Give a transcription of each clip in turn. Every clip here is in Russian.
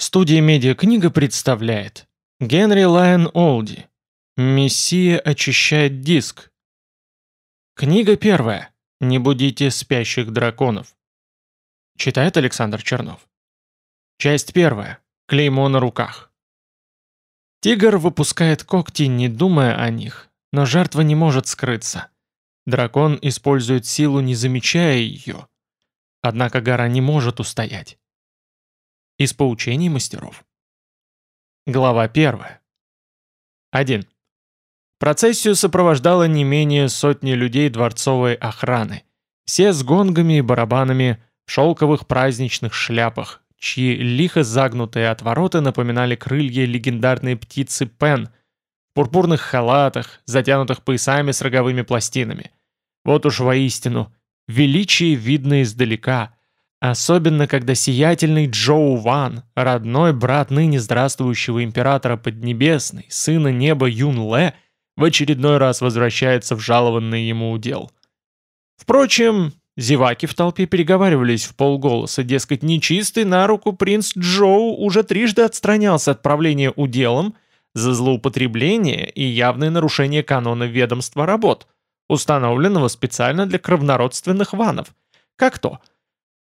Студия «Медиакнига» представляет Генри Лайон Олди «Мессия очищает диск». Книга первая. «Не будите спящих драконов». Читает Александр Чернов. Часть первая. Клеймо на руках. Тигр выпускает когти, не думая о них, но жертва не может скрыться. Дракон использует силу, не замечая ее. Однако гора не может устоять. Из поучений мастеров. Глава 1. 1. Процессию сопровождало не менее сотни людей дворцовой охраны. Все с гонгами и барабанами, в шелковых праздничных шляпах, чьи лихо загнутые отвороты напоминали крылья легендарной птицы Пен, в пурпурных халатах, затянутых поясами с роговыми пластинами. Вот уж воистину, величие видно издалека – Особенно, когда сиятельный Джоу Ван, родной брат ныне здравствующего императора Поднебесной, сына неба Юн Ле, в очередной раз возвращается в жалованный ему удел. Впрочем, зеваки в толпе переговаривались в полголоса, дескать, нечистый на руку принц Джоу уже трижды отстранялся от правления уделом за злоупотребление и явное нарушение канона ведомства работ, установленного специально для кровнородственных ванов. Как то –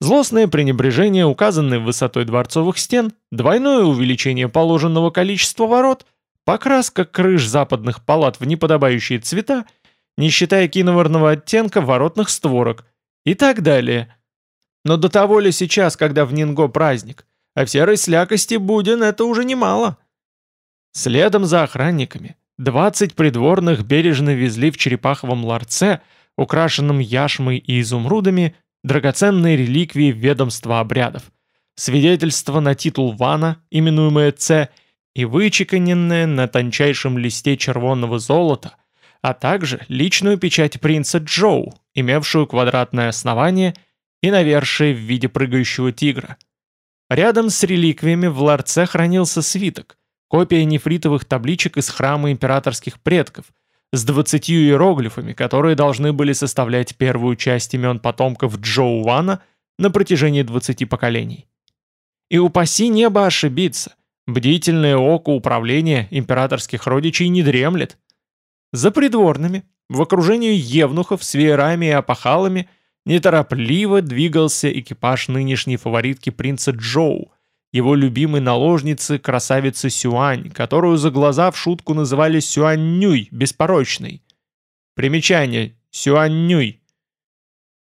Злостное пренебрежение указанной высотой дворцовых стен, двойное увеличение положенного количества ворот, покраска крыш западных палат в неподобающие цвета, не считая киноварного оттенка воротных створок и так далее. Но до того ли сейчас, когда в Нинго праздник, а в серой слякости Будин это уже немало. Следом за охранниками 20 придворных бережно везли в черепаховом ларце, украшенном яшмой и изумрудами, драгоценные реликвии ведомства обрядов, свидетельство на титул Вана, именуемое Ц, и вычеканенное на тончайшем листе червонного золота, а также личную печать принца Джоу, имевшую квадратное основание и навершие в виде прыгающего тигра. Рядом с реликвиями в ларце хранился свиток, копия нефритовых табличек из храма императорских предков – с двадцатью иероглифами, которые должны были составлять первую часть имен потомков Джоу Вана на протяжении 20 поколений. И упаси небо ошибиться, бдительное око управления императорских родичей не дремлет. За придворными, в окружении евнухов с веерами и опахалами, неторопливо двигался экипаж нынешней фаворитки принца Джоу – его любимой наложницы красавицы Сюань, которую за глаза в шутку называли Сюаннюй, беспорочной. Примечание. Сюаннюй.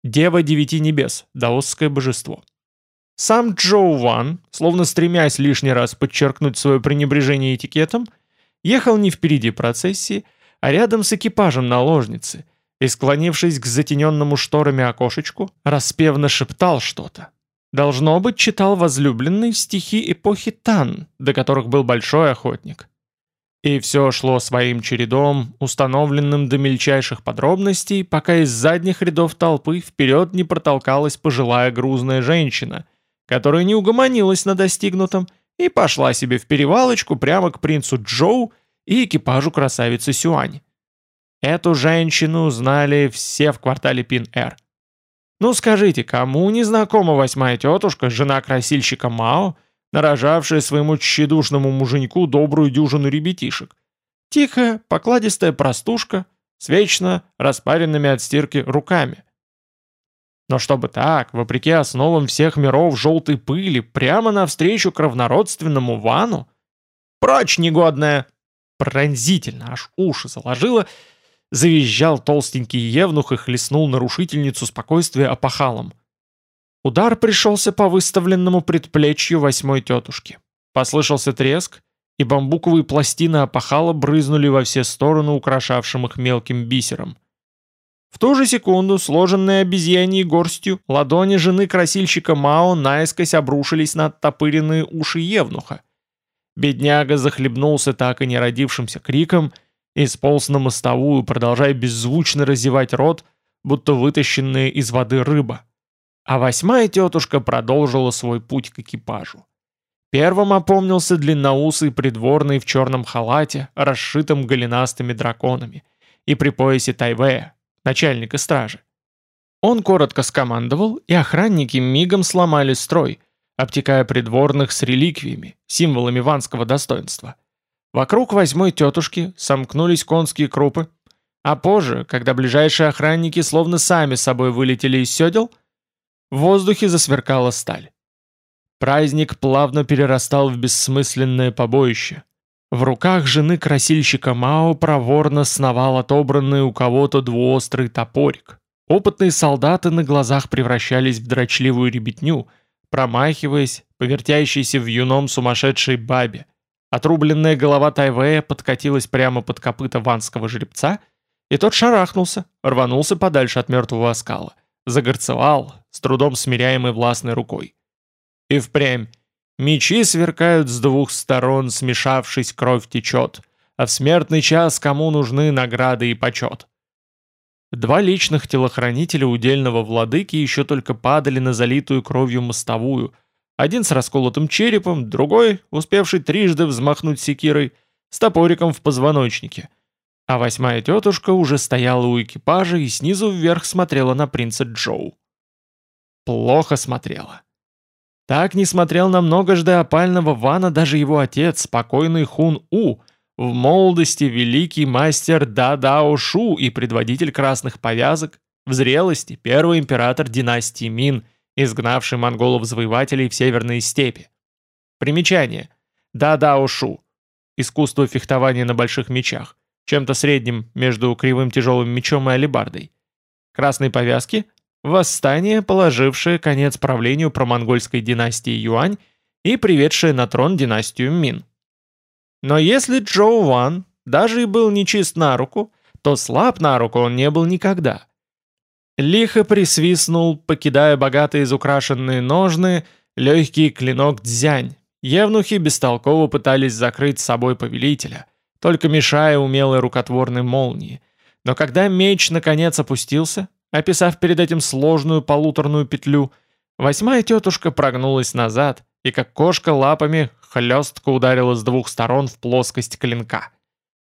Дева девяти небес, даосское божество. Сам Джоу Ван, словно стремясь лишний раз подчеркнуть свое пренебрежение этикетом, ехал не впереди процессии, а рядом с экипажем наложницы и, склонившись к затененному шторами окошечку, распевно шептал что-то. Должно быть, читал возлюбленный стихи эпохи Тан, до которых был большой охотник. И все шло своим чередом, установленным до мельчайших подробностей, пока из задних рядов толпы вперед не протолкалась пожилая грузная женщина, которая не угомонилась на достигнутом и пошла себе в перевалочку прямо к принцу Джоу и экипажу красавицы Сюань. Эту женщину знали все в квартале Пин-Эр. Ну скажите, кому не знакома восьмая тетушка, жена красильщика Мао, нарожавшая своему тщедушному муженьку добрую дюжину ребятишек? Тихая, покладистая простушка, с вечно распаренными от стирки руками. Но чтобы так, вопреки основам всех миров желтой пыли, прямо навстречу к равнородственному Вану? Прочь, негодная! Пронзительно, аж уши заложило, Завизжал толстенький евнух и хлестнул нарушительницу спокойствия опахалом. Удар пришелся по выставленному предплечью восьмой тетушки. Послышался треск, и бамбуковые пластины опахала брызнули во все стороны украшавшим их мелким бисером. В ту же секунду, сложенные обезьяньей горстью, ладони жены красильщика Мао наискось обрушились на оттопыренные уши Евнуха. Бедняга захлебнулся так и не родившимся криком — и сполз на мостовую, продолжая беззвучно разевать рот, будто вытащенная из воды рыба. А восьмая тетушка продолжила свой путь к экипажу. Первым опомнился длинноусый придворный в черном халате, расшитом голенастыми драконами, и при поясе Тайвея, начальника стражи. Он коротко скомандовал, и охранники мигом сломали строй, обтекая придворных с реликвиями, символами ванского достоинства. Вокруг восьмой тетушки сомкнулись конские крупы, а позже, когда ближайшие охранники словно сами собой вылетели из седел, в воздухе засверкала сталь. Праздник плавно перерастал в бессмысленное побоище. В руках жены красильщика Мао проворно сновал отобранный у кого-то двуострый топорик. Опытные солдаты на глазах превращались в дрочливую ребятню, промахиваясь, повертящейся в юном сумасшедшей бабе. Отрубленная голова Тайвея подкатилась прямо под копыта ванского жеребца, и тот шарахнулся, рванулся подальше от мертвого оскала, загорцевал, с трудом смиряемой властной рукой. И впрямь, Мечи сверкают с двух сторон, смешавшись, кровь течет, а в смертный час кому нужны награды и почет. Два личных телохранителя удельного владыки еще только падали на залитую кровью мостовую, один с расколотым черепом, другой, успевший трижды взмахнуть секирой, с топориком в позвоночнике. А восьмая тетушка уже стояла у экипажа и снизу вверх смотрела на принца Джоу. Плохо смотрела. Так не смотрел на многожды опального Вана даже его отец, спокойный Хун У, в молодости великий мастер Да Дао Шу и предводитель красных повязок, в зрелости первый император династии Мин, изгнавший монголов-завоевателей в северные степи. Примечание. Да Дао Шу. Искусство фехтования на больших мечах, чем-то средним между кривым тяжелым мечом и алебардой. Красные повязки – Восстание, положившее конец правлению промонгольской династии Юань и приведшее на трон династию Мин. Но если Джоу Ван даже и был нечист на руку, то слаб на руку он не был никогда. Лихо присвистнул, покидая богато изукрашенные ножны, легкий клинок дзянь. Евнухи бестолково пытались закрыть с собой повелителя, только мешая умелой рукотворной молнии. Но когда меч наконец опустился, Описав перед этим сложную полуторную петлю, восьмая тетушка прогнулась назад и как кошка лапами хлестко ударила с двух сторон в плоскость клинка.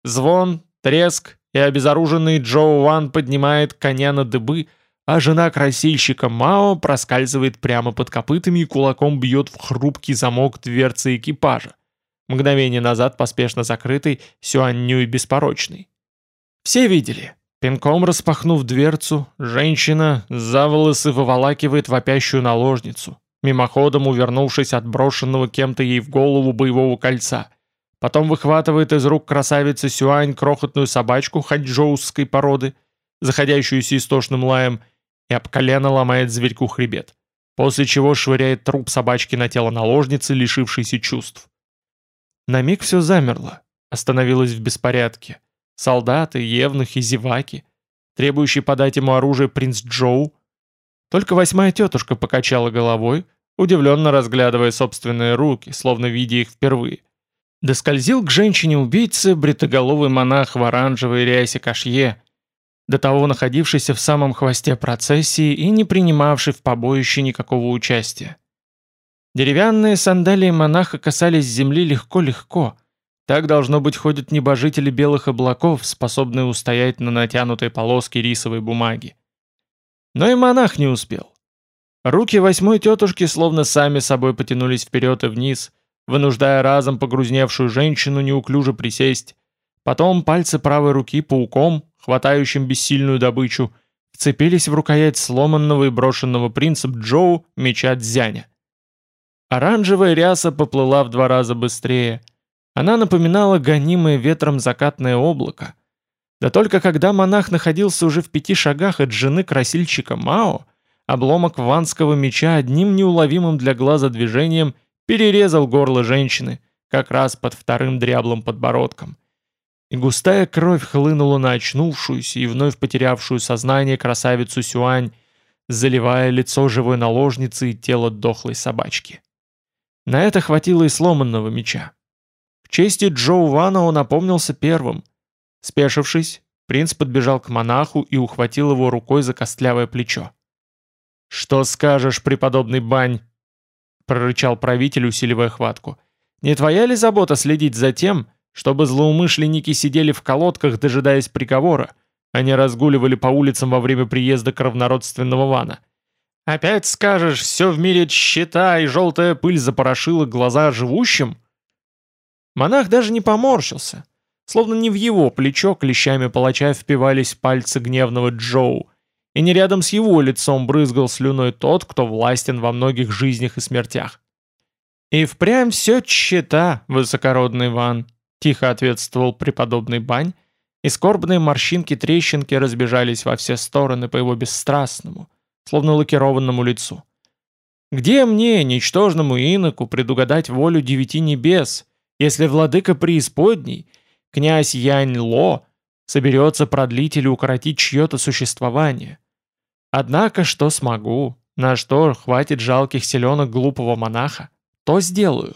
Звон, треск, и обезоруженный Джоу Ван поднимает коня на дыбы, а жена красильщика Мао проскальзывает прямо под копытами и кулаком бьет в хрупкий замок дверцы экипажа, мгновение назад поспешно закрытый Сюанню и беспорочный. Все видели, Пинком распахнув дверцу, женщина за волосы выволакивает вопящую наложницу, мимоходом увернувшись от брошенного кем-то ей в голову боевого кольца. Потом выхватывает из рук красавицы Сюань крохотную собачку ханчжоусской породы, заходящуюся истошным лаем, и об колено ломает зверьку хребет, после чего швыряет труп собачки на тело наложницы, лишившейся чувств. На миг все замерло, остановилось в беспорядке — солдаты, евнухи, зеваки, требующий подать ему оружие принц Джоу. Только восьмая тетушка покачала головой, удивленно разглядывая собственные руки, словно видя их впервые. Доскользил к женщине-убийце бритоголовый монах в оранжевой рясе кашье, до того находившийся в самом хвосте процессии и не принимавший в побоище никакого участия. Деревянные сандалии монаха касались земли легко-легко, так, должно быть, ходят небожители белых облаков, способные устоять на натянутой полоске рисовой бумаги. Но и монах не успел. Руки восьмой тетушки словно сами собой потянулись вперед и вниз, вынуждая разом погрузневшую женщину неуклюже присесть. Потом пальцы правой руки пауком, хватающим бессильную добычу, вцепились в рукоять сломанного и брошенного принцем Джоу меча Дзяня. Оранжевая ряса поплыла в два раза быстрее — она напоминала гонимое ветром закатное облако. Да только когда монах находился уже в пяти шагах от жены красильщика Мао, обломок ванского меча одним неуловимым для глаза движением перерезал горло женщины, как раз под вторым дряблым подбородком. И густая кровь хлынула на очнувшуюся и вновь потерявшую сознание красавицу Сюань, заливая лицо живой наложницы и тело дохлой собачки. На это хватило и сломанного меча чести Джоу Вана он опомнился первым. Спешившись, принц подбежал к монаху и ухватил его рукой за костлявое плечо. «Что скажешь, преподобный Бань?» — прорычал правитель, усиливая хватку. «Не твоя ли забота следить за тем, чтобы злоумышленники сидели в колодках, дожидаясь приговора, а не разгуливали по улицам во время приезда кровнородственного Вана? Опять скажешь, все в мире счета и желтая пыль запорошила глаза живущим? Монах даже не поморщился, словно не в его плечо клещами палача впивались пальцы гневного Джоу, и не рядом с его лицом брызгал слюной тот, кто властен во многих жизнях и смертях. «И впрямь все чета, высокородный Иван», — тихо ответствовал преподобный Бань, и скорбные морщинки-трещинки разбежались во все стороны по его бесстрастному, словно лакированному лицу. «Где мне, ничтожному иноку, предугадать волю девяти небес, если владыка преисподней, князь Янь-Ло, соберется продлить или укоротить чье-то существование? Однако, что смогу, на что хватит жалких селенок глупого монаха, то сделаю».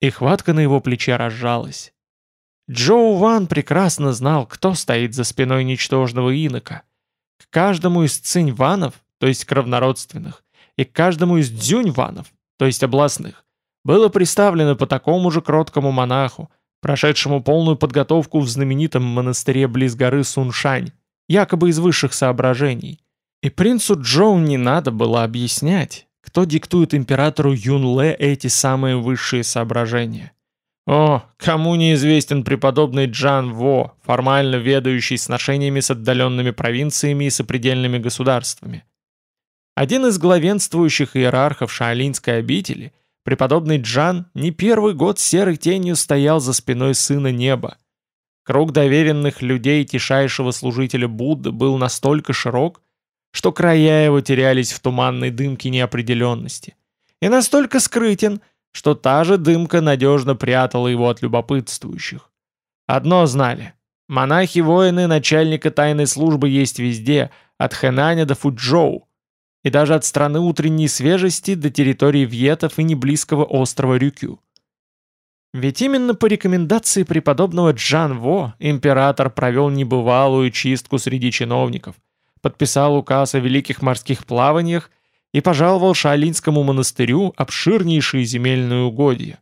И хватка на его плече разжалась. Джоу Ван прекрасно знал, кто стоит за спиной ничтожного инока. К каждому из цинь-ванов, то есть кровнородственных, и к каждому из дзюнь-ванов, то есть областных, было представлено по такому же кроткому монаху, прошедшему полную подготовку в знаменитом монастыре близ горы Суншань, якобы из высших соображений. И принцу Джоу не надо было объяснять, кто диктует императору Юнле эти самые высшие соображения. О, кому неизвестен преподобный Джан Во, формально ведающий сношениями с отдаленными провинциями и сопредельными государствами. Один из главенствующих иерархов шаолиньской обители, преподобный Джан, не первый год серой тенью стоял за спиной сына неба. Круг доверенных людей тишайшего служителя Будды был настолько широк, что края его терялись в туманной дымке неопределенности, и настолько скрытен – что та же дымка надежно прятала его от любопытствующих. Одно знали. Монахи-воины начальника тайной службы есть везде, от Хэнаня до Фуджоу, и даже от страны утренней свежести до территории Вьетов и неблизкого острова Рюкю. Ведь именно по рекомендации преподобного Джан Во император провел небывалую чистку среди чиновников, подписал указ о великих морских плаваниях и пожаловал Шаолинскому монастырю обширнейшие земельные угодья.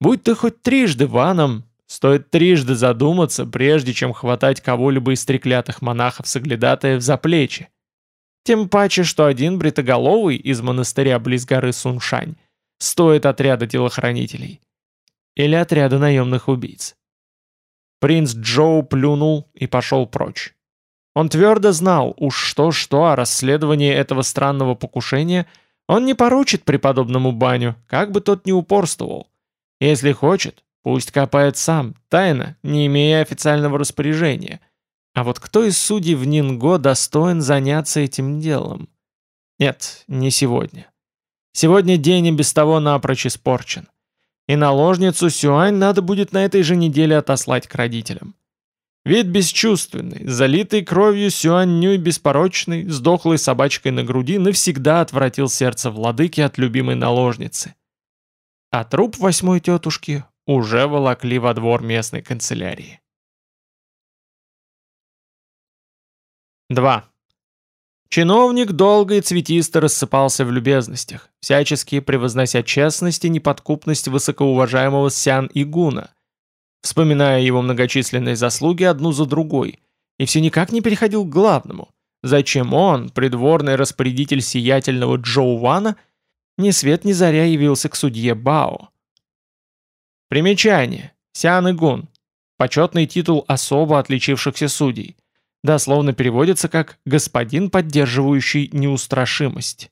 Будь ты хоть трижды ваном, стоит трижды задуматься, прежде чем хватать кого-либо из треклятых монахов-соглядатаев за плечи. Тем паче, что один бритоголовый из монастыря близ горы Суншань стоит отряда телохранителей. Или отряда наемных убийц. Принц Джоу плюнул и пошел прочь. Он твердо знал, уж что-что о расследовании этого странного покушения он не поручит преподобному Баню, как бы тот ни упорствовал. Если хочет, пусть копает сам, тайно, не имея официального распоряжения. А вот кто из судей в Нинго достоин заняться этим делом? Нет, не сегодня. Сегодня день и без того напрочь испорчен. И наложницу Сюань надо будет на этой же неделе отослать к родителям. Вид бесчувственный, залитый кровью Сюаннюй беспорочный, с дохлой собачкой на груди навсегда отвратил сердце владыки от любимой наложницы. А труп восьмой тетушки уже волокли во двор местной канцелярии. 2. Чиновник долго и цветисто рассыпался в любезностях, всячески превознося честность и неподкупность высокоуважаемого Сян Игуна, вспоминая его многочисленные заслуги одну за другой, и все никак не переходил к главному. Зачем он, придворный распорядитель сиятельного Джоу Вана, ни свет ни заря явился к судье Бао? Примечание. Сян Игун. Почетный титул особо отличившихся судей. Дословно переводится как «господин, поддерживающий неустрашимость».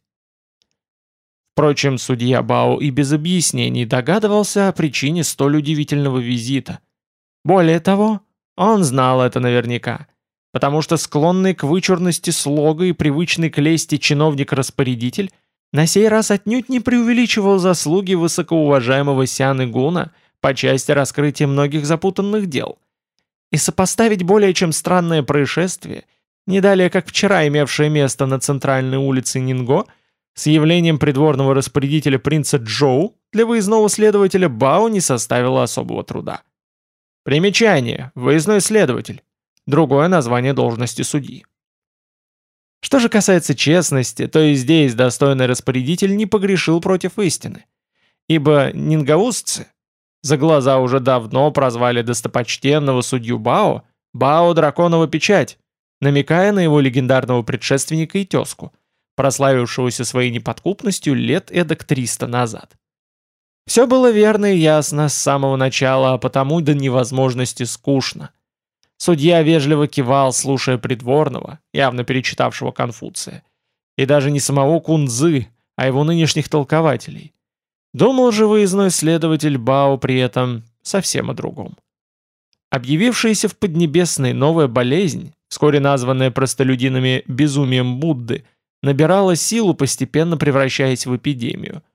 Впрочем, судья Бао и без объяснений догадывался о причине столь удивительного визита. Более того, он знал это наверняка, потому что склонный к вычурности слога и привычный к лести чиновник-распорядитель на сей раз отнюдь не преувеличивал заслуги высокоуважаемого Сяны Гуна по части раскрытия многих запутанных дел. И сопоставить более чем странное происшествие, не далее как вчера имевшее место на центральной улице Нинго – с явлением придворного распорядителя принца Джоу для выездного следователя Бао не составило особого труда. Примечание. Выездной следователь. Другое название должности судьи. Что же касается честности, то и здесь достойный распорядитель не погрешил против истины. Ибо нингаузцы за глаза уже давно прозвали достопочтенного судью Бао Бао Драконова Печать, намекая на его легендарного предшественника и тезку – прославившегося своей неподкупностью лет эдак 300 назад. Все было верно и ясно с самого начала, а потому до невозможности скучно. Судья вежливо кивал, слушая придворного, явно перечитавшего Конфуция. И даже не самого Кунзы, а его нынешних толкователей. Думал же выездной следователь Бао при этом совсем о другом. Объявившаяся в Поднебесной новая болезнь, вскоре названная простолюдинами «безумием Будды», набирала силу, постепенно превращаясь в эпидемию –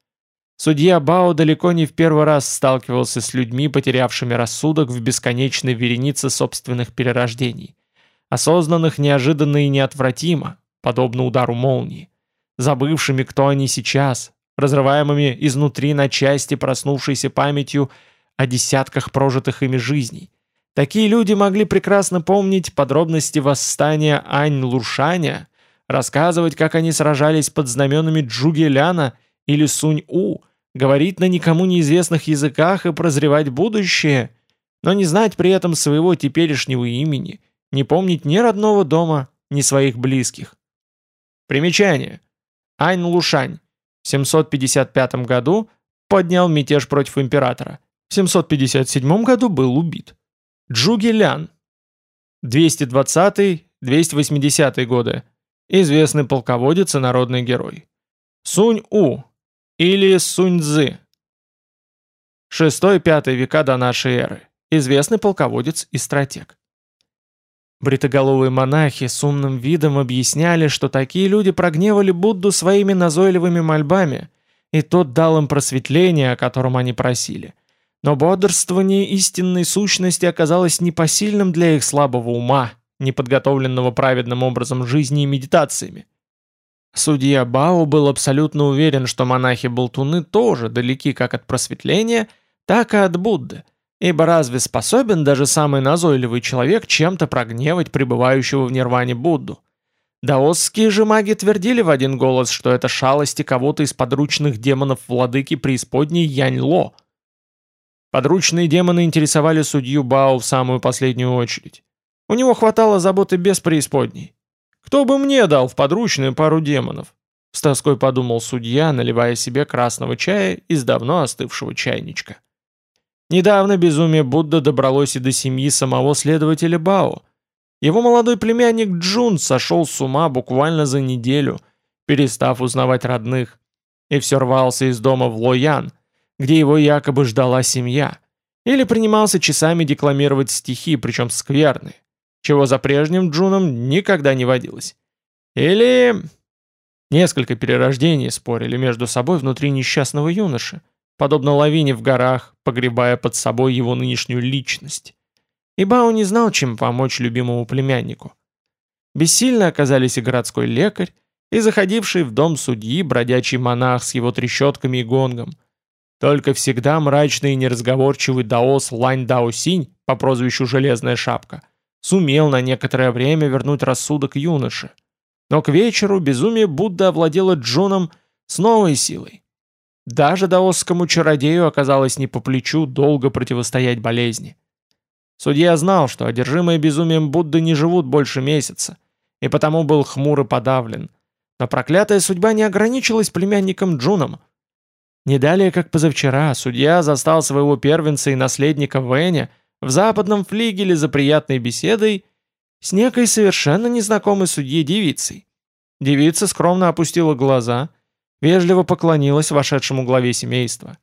Судья Бао далеко не в первый раз сталкивался с людьми, потерявшими рассудок в бесконечной веренице собственных перерождений. Осознанных неожиданно и неотвратимо, подобно удару молнии. Забывшими, кто они сейчас, разрываемыми изнутри на части проснувшейся памятью о десятках прожитых ими жизней. Такие люди могли прекрасно помнить подробности восстания Ань Лушаня, рассказывать, как они сражались под знаменами Джугеляна или Сунь-У, говорить на никому неизвестных языках и прозревать будущее, но не знать при этом своего теперешнего имени, не помнить ни родного дома, ни своих близких. Примечание. Ань Лушань в 755 году поднял мятеж против императора. В 757 году был убит. Джуги Лян 220-280 годы. Известный полководец и народный герой. Сунь У или Суньцзы. 6-5 века до нашей эры. Известный полководец и стратег. Бритоголовые монахи с умным видом объясняли, что такие люди прогневали Будду своими назойливыми мольбами, и тот дал им просветление, о котором они просили. Но бодрствование истинной сущности оказалось непосильным для их слабого ума, неподготовленного праведным образом жизни и медитациями. Судья Бао был абсолютно уверен, что монахи-болтуны тоже далеки как от просветления, так и от Будды, ибо разве способен даже самый назойливый человек чем-то прогневать пребывающего в нирване Будду? Даосские же маги твердили в один голос, что это шалости кого-то из подручных демонов владыки преисподней Янь-Ло. Подручные демоны интересовали судью Бао в самую последнюю очередь. У него хватало заботы без преисподней. Кто бы мне дал в подручную пару демонов? С тоской подумал судья, наливая себе красного чая из давно остывшего чайничка. Недавно безумие Будда добралось и до семьи самого следователя Бао. Его молодой племянник Джун сошел с ума буквально за неделю, перестав узнавать родных, и все рвался из дома в Лоян, где его якобы ждала семья, или принимался часами декламировать стихи, причем скверные чего за прежним Джуном никогда не водилось. Или... Несколько перерождений спорили между собой внутри несчастного юноши, подобно лавине в горах, погребая под собой его нынешнюю личность. И Бао не знал, чем помочь любимому племяннику. Бессильно оказались и городской лекарь, и заходивший в дом судьи бродячий монах с его трещотками и гонгом. Только всегда мрачный и неразговорчивый даос Лань Дао Синь по прозвищу Железная Шапка сумел на некоторое время вернуть рассудок юноши. Но к вечеру безумие Будды овладело Джуном с новой силой. Даже даосскому чародею оказалось не по плечу долго противостоять болезни. Судья знал, что одержимые безумием Будды не живут больше месяца, и потому был хмур и подавлен. Но проклятая судьба не ограничилась племянником Джуном. Не далее, как позавчера, судья застал своего первенца и наследника Вэня в западном флигеле за приятной беседой с некой совершенно незнакомой судьей девицей. Девица скромно опустила глаза, вежливо поклонилась вошедшему главе семейства.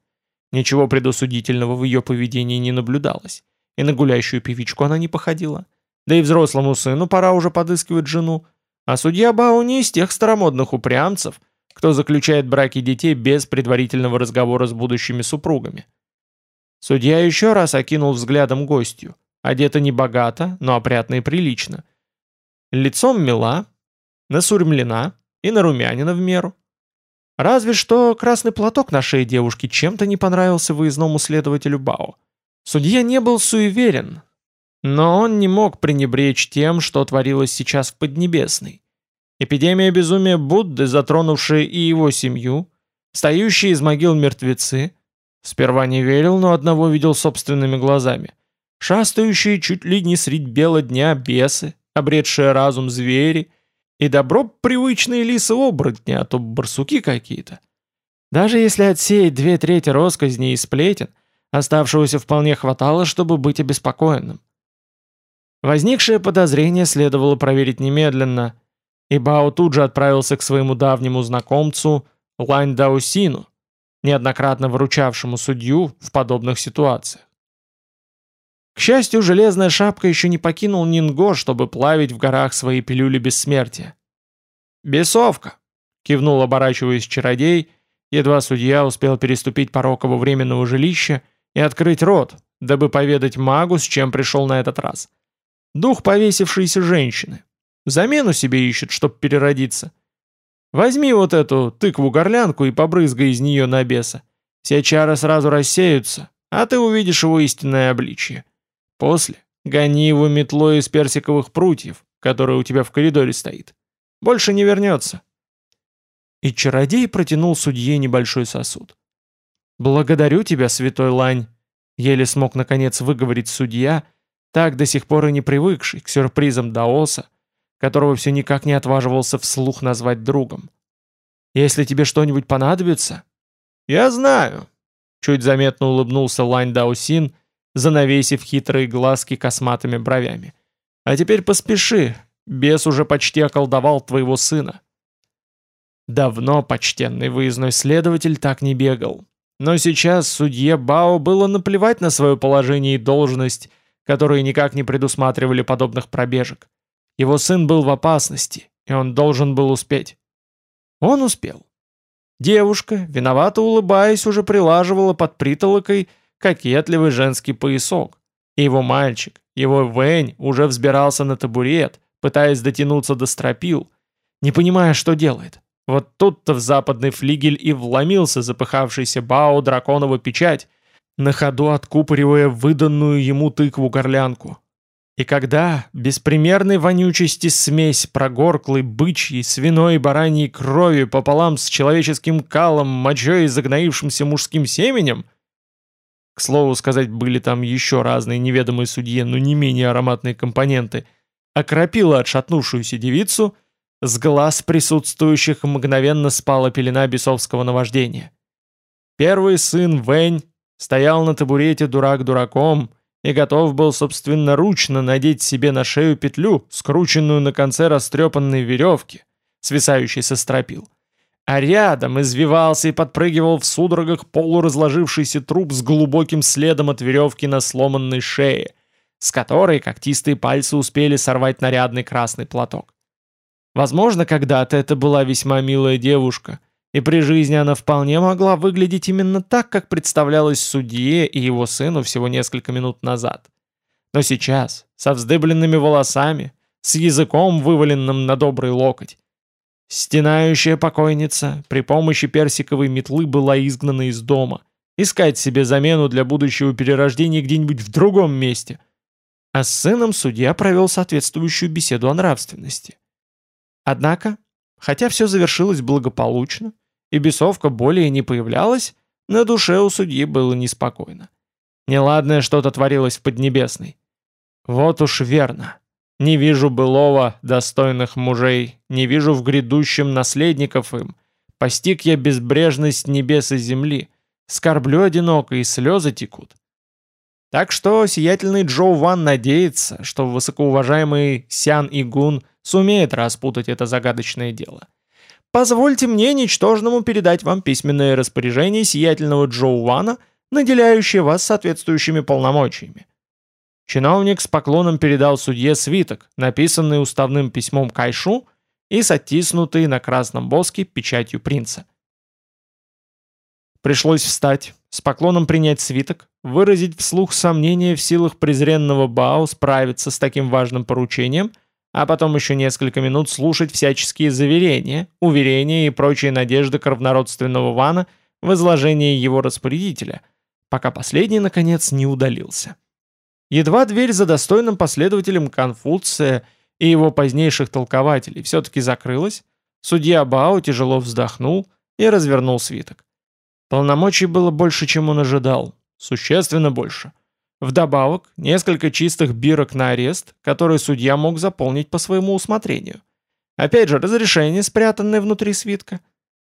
Ничего предосудительного в ее поведении не наблюдалось, и на гуляющую певичку она не походила. Да и взрослому сыну пора уже подыскивать жену, а судья Бао не из тех старомодных упрямцев, кто заключает браки детей без предварительного разговора с будущими супругами. Судья еще раз окинул взглядом гостью. Одета не богато, но опрятно и прилично. Лицом мила, насурмлена и нарумянина в меру. Разве что красный платок на шее девушки чем-то не понравился выездному следователю Бао. Судья не был суеверен, но он не мог пренебречь тем, что творилось сейчас в Поднебесной. Эпидемия безумия Будды, затронувшая и его семью, встающие из могил мертвецы, Сперва не верил, но одного видел собственными глазами. Шастающие чуть ли не средь бела дня бесы, обретшие разум звери, И добро привычные лисы-оборотни, а то барсуки какие-то. Даже если отсеять две трети росказней и сплетен, оставшегося вполне хватало, чтобы быть обеспокоенным. Возникшее подозрение следовало проверить немедленно, и Бао тут же отправился к своему давнему знакомцу Лань Даусину, неоднократно выручавшему судью в подобных ситуациях. К счастью, железная шапка еще не покинул Нинго, чтобы плавить в горах свои пилюли бессмертия. «Бесовка!» — кивнул, оборачиваясь чародей, едва судья успел переступить порог его временного жилища и открыть рот, дабы поведать магу, с чем пришел на этот раз. Дух повесившейся женщины. Замену себе ищет, чтоб переродиться. Возьми вот эту тыкву-горлянку и побрызгай из нее на беса. Все чары сразу рассеются, а ты увидишь его истинное обличие. После гони его метлой из персиковых прутьев, которая у тебя в коридоре стоит. Больше не вернется. И чародей протянул судье небольшой сосуд. «Благодарю тебя, святой лань», — еле смог наконец выговорить судья, так до сих пор и не привыкший к сюрпризам Даоса, которого все никак не отваживался вслух назвать другом. «Если тебе что-нибудь понадобится...» «Я знаю», — чуть заметно улыбнулся Лань Даосин, — занавесив хитрые глазки косматыми бровями. «А теперь поспеши, бес уже почти околдовал твоего сына». Давно почтенный выездной следователь так не бегал. Но сейчас судье Бао было наплевать на свое положение и должность, которые никак не предусматривали подобных пробежек. Его сын был в опасности, и он должен был успеть. Он успел. Девушка, виновато улыбаясь, уже прилаживала под притолокой кокетливый женский поясок. И его мальчик, его Вэнь, уже взбирался на табурет, пытаясь дотянуться до стропил, не понимая, что делает. Вот тут-то в западный флигель и вломился запыхавшийся Бао драконову печать, на ходу откупоривая выданную ему тыкву-горлянку. И когда беспримерной вонючести смесь прогорклой бычьей, свиной и бараньей крови пополам с человеческим калом, мочой и загноившимся мужским семенем – к слову сказать, были там еще разные неведомые судье, но не менее ароматные компоненты. Окропила отшатнувшуюся девицу, с глаз присутствующих мгновенно спала пелена бесовского наваждения. Первый сын Вэнь стоял на табурете дурак дураком и готов был собственноручно надеть себе на шею петлю, скрученную на конце растрепанной веревки, свисающей со стропил а рядом извивался и подпрыгивал в судорогах полуразложившийся труп с глубоким следом от веревки на сломанной шее, с которой когтистые пальцы успели сорвать нарядный красный платок. Возможно, когда-то это была весьма милая девушка, и при жизни она вполне могла выглядеть именно так, как представлялась судье и его сыну всего несколько минут назад. Но сейчас, со вздыбленными волосами, с языком, вываленным на добрый локоть, Стенающая покойница при помощи персиковой метлы была изгнана из дома. Искать себе замену для будущего перерождения где-нибудь в другом месте. А с сыном судья провел соответствующую беседу о нравственности. Однако, хотя все завершилось благополучно, и бесовка более не появлялась, на душе у судьи было неспокойно. Неладное что-то творилось в Поднебесной. Вот уж верно. Не вижу былого достойных мужей, не вижу в грядущем наследников им. Постиг я безбрежность небес и земли, скорблю одиноко, и слезы текут. Так что сиятельный Джоу Ван надеется, что высокоуважаемый Сян Игун сумеет распутать это загадочное дело. Позвольте мне, ничтожному, передать вам письменное распоряжение сиятельного Джоу Вана, наделяющее вас соответствующими полномочиями. Чиновник с поклоном передал судье свиток, написанный уставным письмом Кайшу и с на красном боске печатью принца. Пришлось встать, с поклоном принять свиток, выразить вслух сомнение в силах презренного Бао справиться с таким важным поручением, а потом еще несколько минут слушать всяческие заверения, уверения и прочие надежды кровнородственного Вана в изложении его распорядителя, пока последний, наконец, не удалился. Едва дверь за достойным последователем Конфуция и его позднейших толкователей все-таки закрылась, судья Бао тяжело вздохнул и развернул свиток. Полномочий было больше, чем он ожидал, существенно больше. Вдобавок, несколько чистых бирок на арест, которые судья мог заполнить по своему усмотрению. Опять же, разрешение, спрятанное внутри свитка.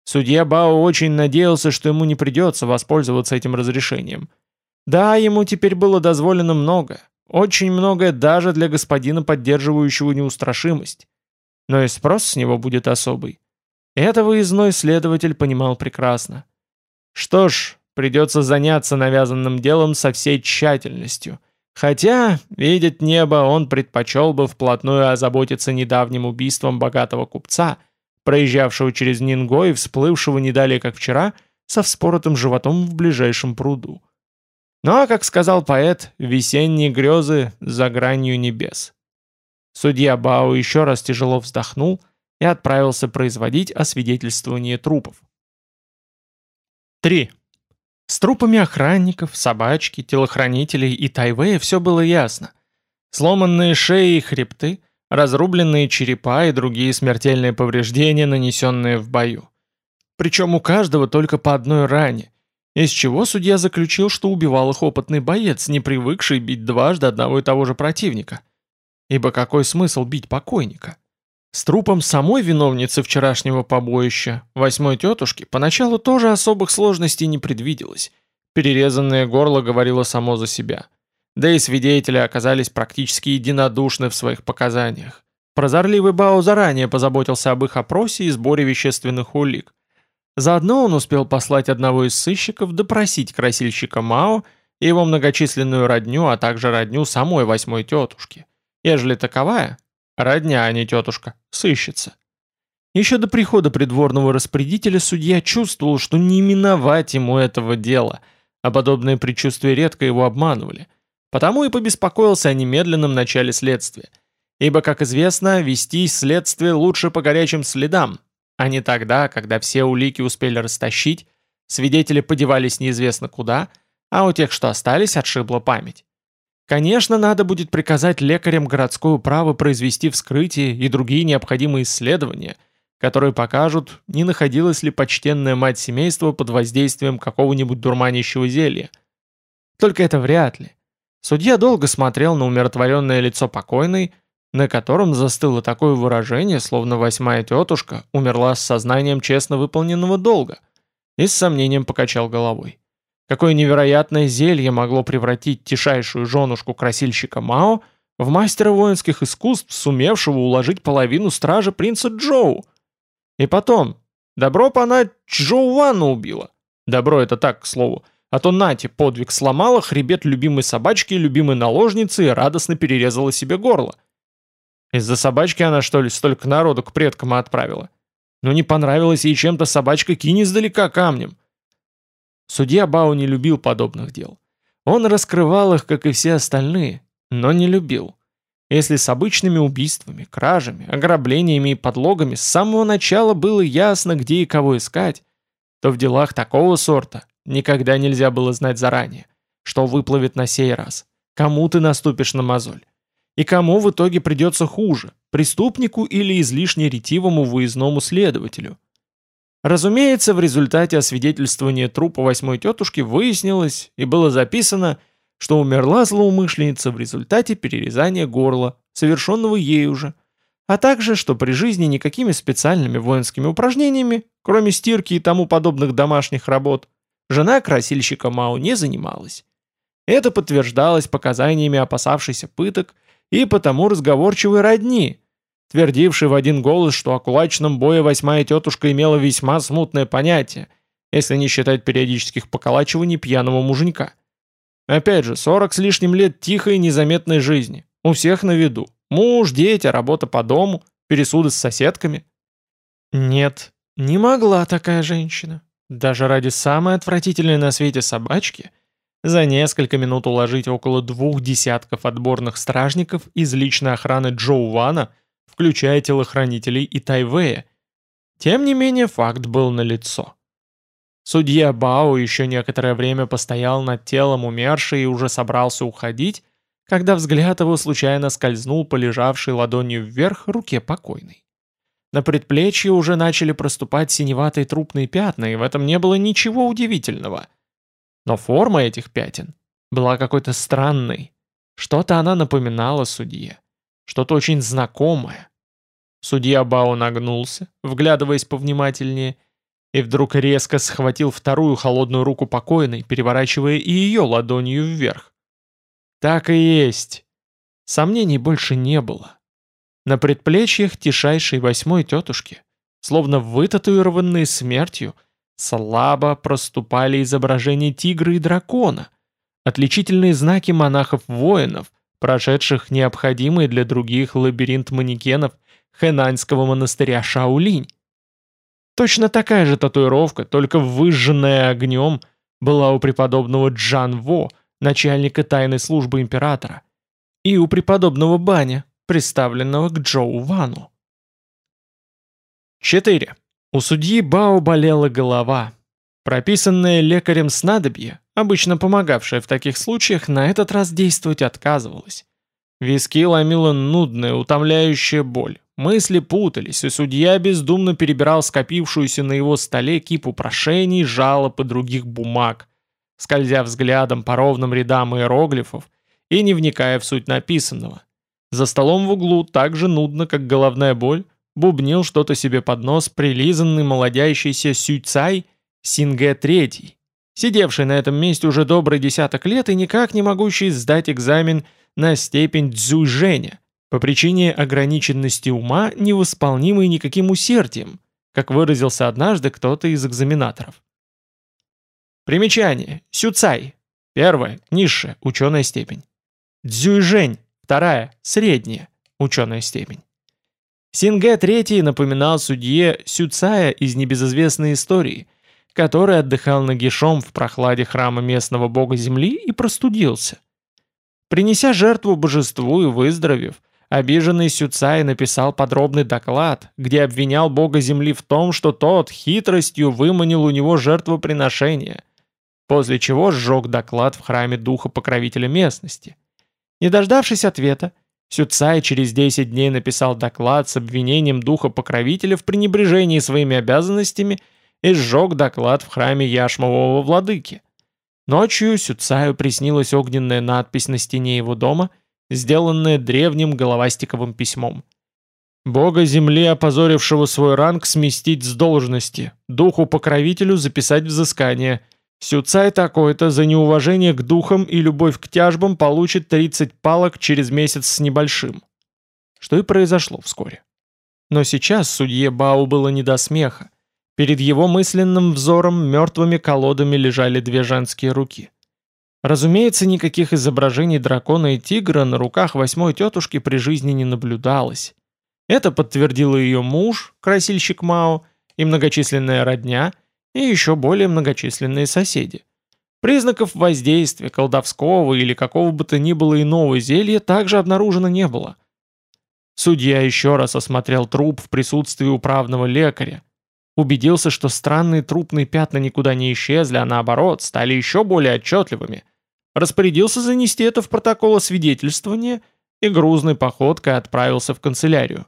Судья Бао очень надеялся, что ему не придется воспользоваться этим разрешением. Да, ему теперь было дозволено многое, очень многое даже для господина, поддерживающего неустрашимость. Но и спрос с него будет особый. Это выездной следователь понимал прекрасно. Что ж, придется заняться навязанным делом со всей тщательностью. Хотя, видеть небо, он предпочел бы вплотную озаботиться недавним убийством богатого купца, проезжавшего через Нинго и всплывшего не далее, как вчера, со вспоротым животом в ближайшем пруду. Ну а, как сказал поэт, весенние грезы за гранью небес. Судья Бао еще раз тяжело вздохнул и отправился производить освидетельствование трупов. 3. С трупами охранников, собачки, телохранителей и Тайвея все было ясно. Сломанные шеи и хребты, разрубленные черепа и другие смертельные повреждения, нанесенные в бою. Причем у каждого только по одной ране, из чего судья заключил, что убивал их опытный боец, не привыкший бить дважды одного и того же противника. Ибо какой смысл бить покойника? С трупом самой виновницы вчерашнего побоища, восьмой тетушки, поначалу тоже особых сложностей не предвиделось. Перерезанное горло говорило само за себя. Да и свидетели оказались практически единодушны в своих показаниях. Прозорливый Бао заранее позаботился об их опросе и сборе вещественных улик. Заодно он успел послать одного из сыщиков допросить красильщика Мао и его многочисленную родню, а также родню самой восьмой тетушки. Ежели таковая, родня, а не тетушка, сыщется. Еще до прихода придворного распорядителя судья чувствовал, что не миновать ему этого дела, а подобные предчувствия редко его обманывали. Потому и побеспокоился о немедленном начале следствия. Ибо, как известно, вести следствие лучше по горячим следам, а не тогда, когда все улики успели растащить, свидетели подевались неизвестно куда, а у тех, что остались, отшибла память. Конечно, надо будет приказать лекарям городской управы произвести вскрытие и другие необходимые исследования, которые покажут, не находилась ли почтенная мать семейства под воздействием какого-нибудь дурманящего зелья. Только это вряд ли. Судья долго смотрел на умиротворенное лицо покойной, на котором застыло такое выражение, словно восьмая тетушка умерла с сознанием честно выполненного долга, и с сомнением покачал головой. Какое невероятное зелье могло превратить тишайшую женушку красильщика Мао в мастера воинских искусств, сумевшего уложить половину стражи принца Джоу? И потом, добро бы она Джоу Ванна убила. Добро это так, к слову. А то Нати подвиг сломала хребет любимой собачки и любимой наложницы и радостно перерезала себе горло. Из-за собачки она, что ли, столько народу к предкам отправила? Ну не понравилась ей чем-то собачка, кинь издалека камнем. Судья Бау не любил подобных дел. Он раскрывал их, как и все остальные, но не любил. Если с обычными убийствами, кражами, ограблениями и подлогами с самого начала было ясно, где и кого искать, то в делах такого сорта никогда нельзя было знать заранее, что выплывет на сей раз, кому ты наступишь на мозоль. И кому в итоге придется хуже, преступнику или излишне ретивому выездному следователю? Разумеется, в результате освидетельствования трупа восьмой тетушки выяснилось и было записано, что умерла злоумышленница в результате перерезания горла, совершенного ею же, а также, что при жизни никакими специальными воинскими упражнениями, кроме стирки и тому подобных домашних работ, жена красильщика Мао не занималась. Это подтверждалось показаниями опасавшейся пыток и потому разговорчивой родни, твердившей в один голос, что о кулачном бое восьмая тетушка имела весьма смутное понятие, если не считать периодических поколачиваний пьяного муженька. Опять же, сорок с лишним лет тихой и незаметной жизни. У всех на виду. Муж, дети, работа по дому, пересуды с соседками. Нет, не могла такая женщина, даже ради самой отвратительной на свете собачки, за несколько минут уложить около двух десятков отборных стражников из личной охраны Джоу Вана, включая телохранителей и Тайвея. Тем не менее, факт был налицо. Судья Бао еще некоторое время постоял над телом умершей и уже собрался уходить, когда взгляд его случайно скользнул по лежавшей ладонью вверх руке покойной. На предплечье уже начали проступать синеватые трупные пятна, и в этом не было ничего удивительного – но форма этих пятен была какой-то странной. Что-то она напоминала судье. Что-то очень знакомое. Судья Бао нагнулся, вглядываясь повнимательнее, и вдруг резко схватил вторую холодную руку покойной, переворачивая и ее ладонью вверх. Так и есть. Сомнений больше не было. На предплечьях тишайшей восьмой тетушки, словно вытатуированные смертью, слабо проступали изображения тигра и дракона, отличительные знаки монахов-воинов, прошедших необходимый для других лабиринт манекенов хэнаньского монастыря Шаолинь. Точно такая же татуировка, только выжженная огнем, была у преподобного Джан Во, начальника тайной службы императора, и у преподобного Баня, представленного к Джоу Вану. 4. У судьи Бао болела голова. Прописанное лекарем снадобье, обычно помогавшее в таких случаях, на этот раз действовать отказывалось. Виски ломила нудная, утомляющая боль. Мысли путались, и судья бездумно перебирал скопившуюся на его столе кипу прошений, жалоб и других бумаг, скользя взглядом по ровным рядам иероглифов и не вникая в суть написанного. За столом в углу, так же нудно, как головная боль, бубнил что-то себе под нос прилизанный молодящийся Сюйцай Синге Третий, сидевший на этом месте уже добрый десяток лет и никак не могущий сдать экзамен на степень Цзуйжэня по причине ограниченности ума, невосполнимой никаким усердием, как выразился однажды кто-то из экзаменаторов. Примечание. Сюцай. Первая, низшая, ученая степень. Цзюйжэнь. Вторая, средняя, ученая степень. Синге третий напоминал судье Сюцая из небезызвестной истории, который отдыхал нагишом в прохладе храма местного бога земли и простудился. Принеся жертву божеству и выздоровев, обиженный Сюцай написал подробный доклад, где обвинял бога земли в том, что тот хитростью выманил у него жертвоприношение, после чего сжег доклад в храме духа покровителя местности. Не дождавшись ответа, Сюцай через 10 дней написал доклад с обвинением духа покровителя в пренебрежении своими обязанностями и сжег доклад в храме Яшмового владыки. Ночью Сюцаю приснилась огненная надпись на стене его дома, сделанная древним головастиковым письмом. «Бога земли, опозорившего свой ранг, сместить с должности, духу-покровителю записать взыскание – Сюцай такой-то за неуважение к духам и любовь к тяжбам получит 30 палок через месяц с небольшим. Что и произошло вскоре. Но сейчас судье Бау было не до смеха. Перед его мысленным взором мертвыми колодами лежали две женские руки. Разумеется, никаких изображений дракона и тигра на руках восьмой тетушки при жизни не наблюдалось. Это подтвердил ее муж, красильщик Мао, и многочисленная родня – и еще более многочисленные соседи. Признаков воздействия колдовского или какого бы то ни было иного зелья также обнаружено не было. Судья еще раз осмотрел труп в присутствии управного лекаря. Убедился, что странные трупные пятна никуда не исчезли, а наоборот, стали еще более отчетливыми. Распорядился занести это в протокол освидетельствования и грузной походкой отправился в канцелярию.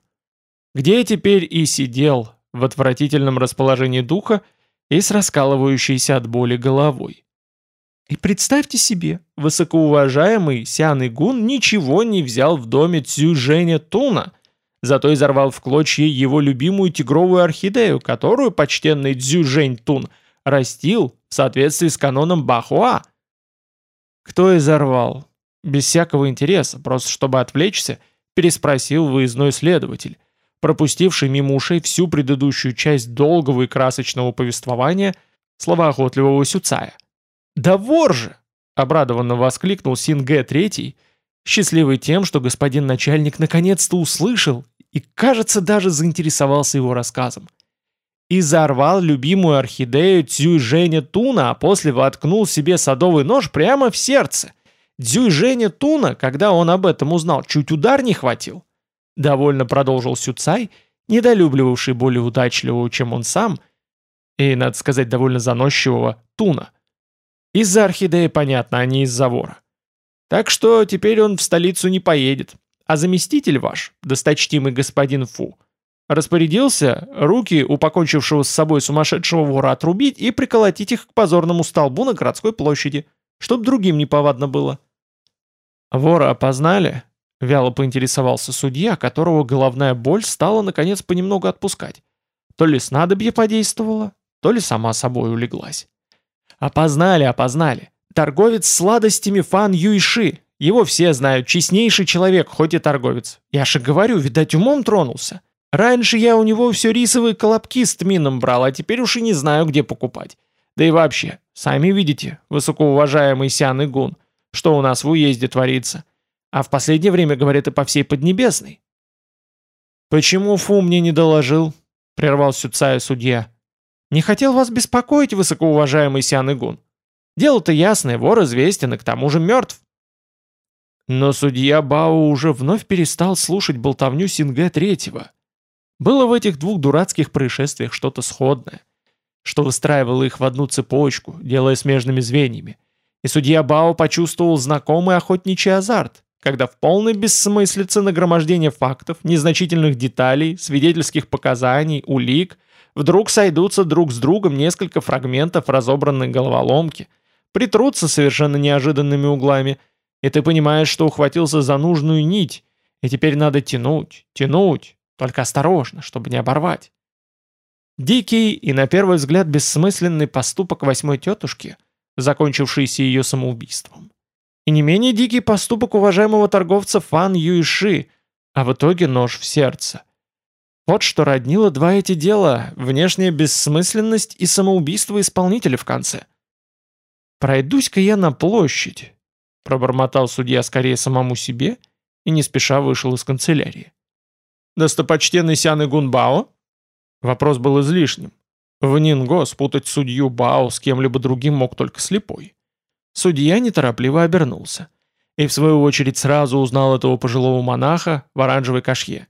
Где теперь и сидел, в отвратительном расположении духа, и с раскалывающейся от боли головой. И представьте себе, высокоуважаемый Сян Игун ничего не взял в доме Цзюжэня Туна, зато изорвал в клочья его любимую тигровую орхидею, которую почтенный Цзюжэнь Тун растил в соответствии с каноном Бахуа. Кто изорвал? Без всякого интереса, просто чтобы отвлечься, переспросил выездной следователь, пропустивший мимо ушей всю предыдущую часть долгого и красочного повествования словоохотливого Сюцая. «Да вор же!» — обрадованно воскликнул Синге Третий, счастливый тем, что господин начальник наконец-то услышал и, кажется, даже заинтересовался его рассказом. И зарвал любимую орхидею Цюй Женя Туна, а после воткнул себе садовый нож прямо в сердце. Дзюй Женя Туна, когда он об этом узнал, чуть удар не хватил. Довольно продолжил Сюцай, недолюбливавший более удачливого, чем он сам, и, надо сказать, довольно заносчивого, Туна. Из-за орхидеи, понятно, а не из-за вора. Так что теперь он в столицу не поедет. А заместитель ваш, досточтимый господин Фу, распорядился руки у покончившего с собой сумасшедшего вора отрубить и приколотить их к позорному столбу на городской площади, чтоб другим неповадно было. «Вора опознали?» Вяло поинтересовался судья, которого головная боль стала наконец понемногу отпускать. То ли снадобье подействовало, то ли сама собой улеглась. Опознали, опознали. Торговец сладостями Фан Юйши. Его все знают, честнейший человек, хоть и торговец. Я же говорю, видать, умом тронулся. Раньше я у него все рисовые колобки с тмином брал, а теперь уж и не знаю, где покупать. Да и вообще, сами видите, высокоуважаемый Сян Игун, что у нас в уезде творится. А в последнее время, говорят, и по всей Поднебесной. «Почему Фу мне не доложил?» — прервал Сюцая судья. «Не хотел вас беспокоить, высокоуважаемый Сян Игун. Дело-то ясное, вор известен и к тому же мертв». Но судья Бао уже вновь перестал слушать болтовню Синге Третьего. Было в этих двух дурацких происшествиях что-то сходное, что выстраивало их в одну цепочку, делая смежными звеньями. И судья Бао почувствовал знакомый охотничий азарт, когда в полной бессмыслице нагромождения фактов, незначительных деталей, свидетельских показаний, улик, вдруг сойдутся друг с другом несколько фрагментов разобранной головоломки, притрутся совершенно неожиданными углами, и ты понимаешь, что ухватился за нужную нить, и теперь надо тянуть, тянуть, только осторожно, чтобы не оборвать. Дикий и на первый взгляд бессмысленный поступок восьмой тетушки, закончившийся ее самоубийством. И не менее дикий поступок уважаемого торговца Фан Юиши, а в итоге нож в сердце. Вот что роднило два эти дела, внешняя бессмысленность и самоубийство исполнителя в конце. «Пройдусь-ка я на площадь», — пробормотал судья скорее самому себе и не спеша вышел из канцелярии. «Достопочтенный Сян Гунбао?» Вопрос был излишним. В Нинго спутать судью Бао с кем-либо другим мог только слепой. Судья неторопливо обернулся. И в свою очередь сразу узнал этого пожилого монаха в оранжевой кашье.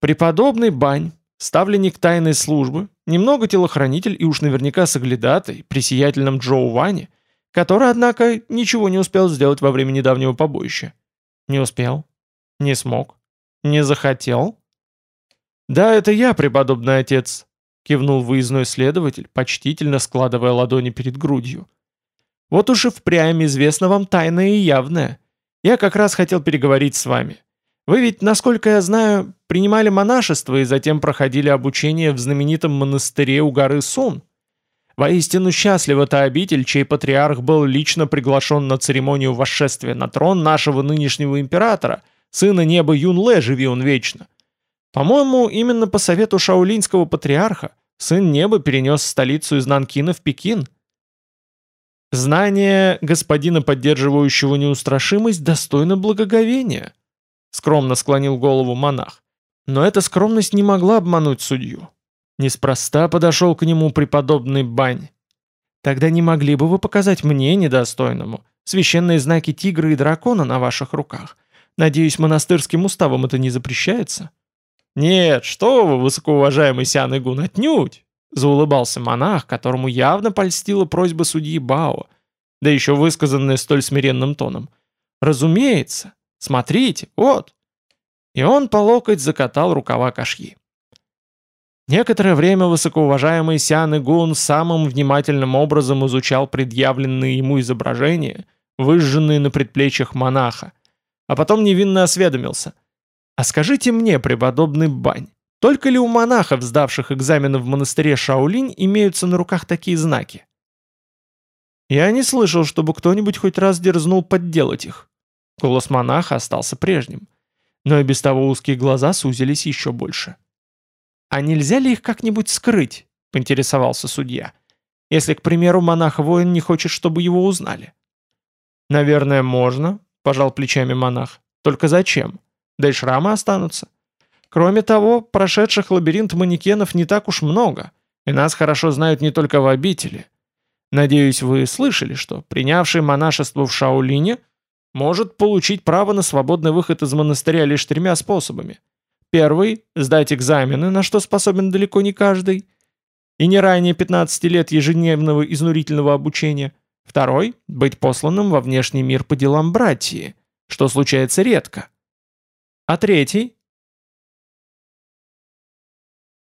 Преподобный Бань, ставленник тайной службы, немного телохранитель и уж наверняка соглядатый при сиятельном Джоу Ване, который, однако, ничего не успел сделать во время недавнего побоища. Не успел? Не смог? Не захотел? «Да, это я, преподобный отец», — кивнул выездной следователь, почтительно складывая ладони перед грудью. Вот уж и впрямь известно вам тайное и явное. Я как раз хотел переговорить с вами. Вы ведь, насколько я знаю, принимали монашество и затем проходили обучение в знаменитом монастыре у горы Сун. Воистину счастлива та обитель, чей патриарх был лично приглашен на церемонию восшествия на трон нашего нынешнего императора, сына неба Юнле, живи он вечно. По-моему, именно по совету шаулинского патриарха сын неба перенес столицу из Нанкина в Пекин – Знание господина, поддерживающего неустрашимость, достойно благоговения», — скромно склонил голову монах. Но эта скромность не могла обмануть судью. Неспроста подошел к нему преподобный Бань. «Тогда не могли бы вы показать мне, недостойному, священные знаки тигра и дракона на ваших руках? Надеюсь, монастырским уставом это не запрещается?» «Нет, что вы, высокоуважаемый Сян Игун, отнюдь!» Заулыбался монах, которому явно польстила просьба судьи Бао, да еще высказанная столь смиренным тоном. «Разумеется! Смотрите, вот!» И он по локоть закатал рукава кашьи. Некоторое время высокоуважаемый Сян Игун самым внимательным образом изучал предъявленные ему изображения, выжженные на предплечьях монаха, а потом невинно осведомился. «А скажите мне, преподобный Бань, только ли у монахов, сдавших экзамены в монастыре Шаолинь, имеются на руках такие знаки? Я не слышал, чтобы кто-нибудь хоть раз дерзнул подделать их. Голос монаха остался прежним. Но и без того узкие глаза сузились еще больше. «А нельзя ли их как-нибудь скрыть?» — поинтересовался судья. «Если, к примеру, монах-воин не хочет, чтобы его узнали». «Наверное, можно», — пожал плечами монах. «Только зачем? Да и шрамы останутся. Кроме того, прошедших лабиринт манекенов не так уж много, и нас хорошо знают не только в обители. Надеюсь, вы слышали, что принявший монашество в Шаолине может получить право на свободный выход из монастыря лишь тремя способами. Первый – сдать экзамены, на что способен далеко не каждый, и не ранее 15 лет ежедневного изнурительного обучения. Второй – быть посланным во внешний мир по делам братьи, что случается редко. А третий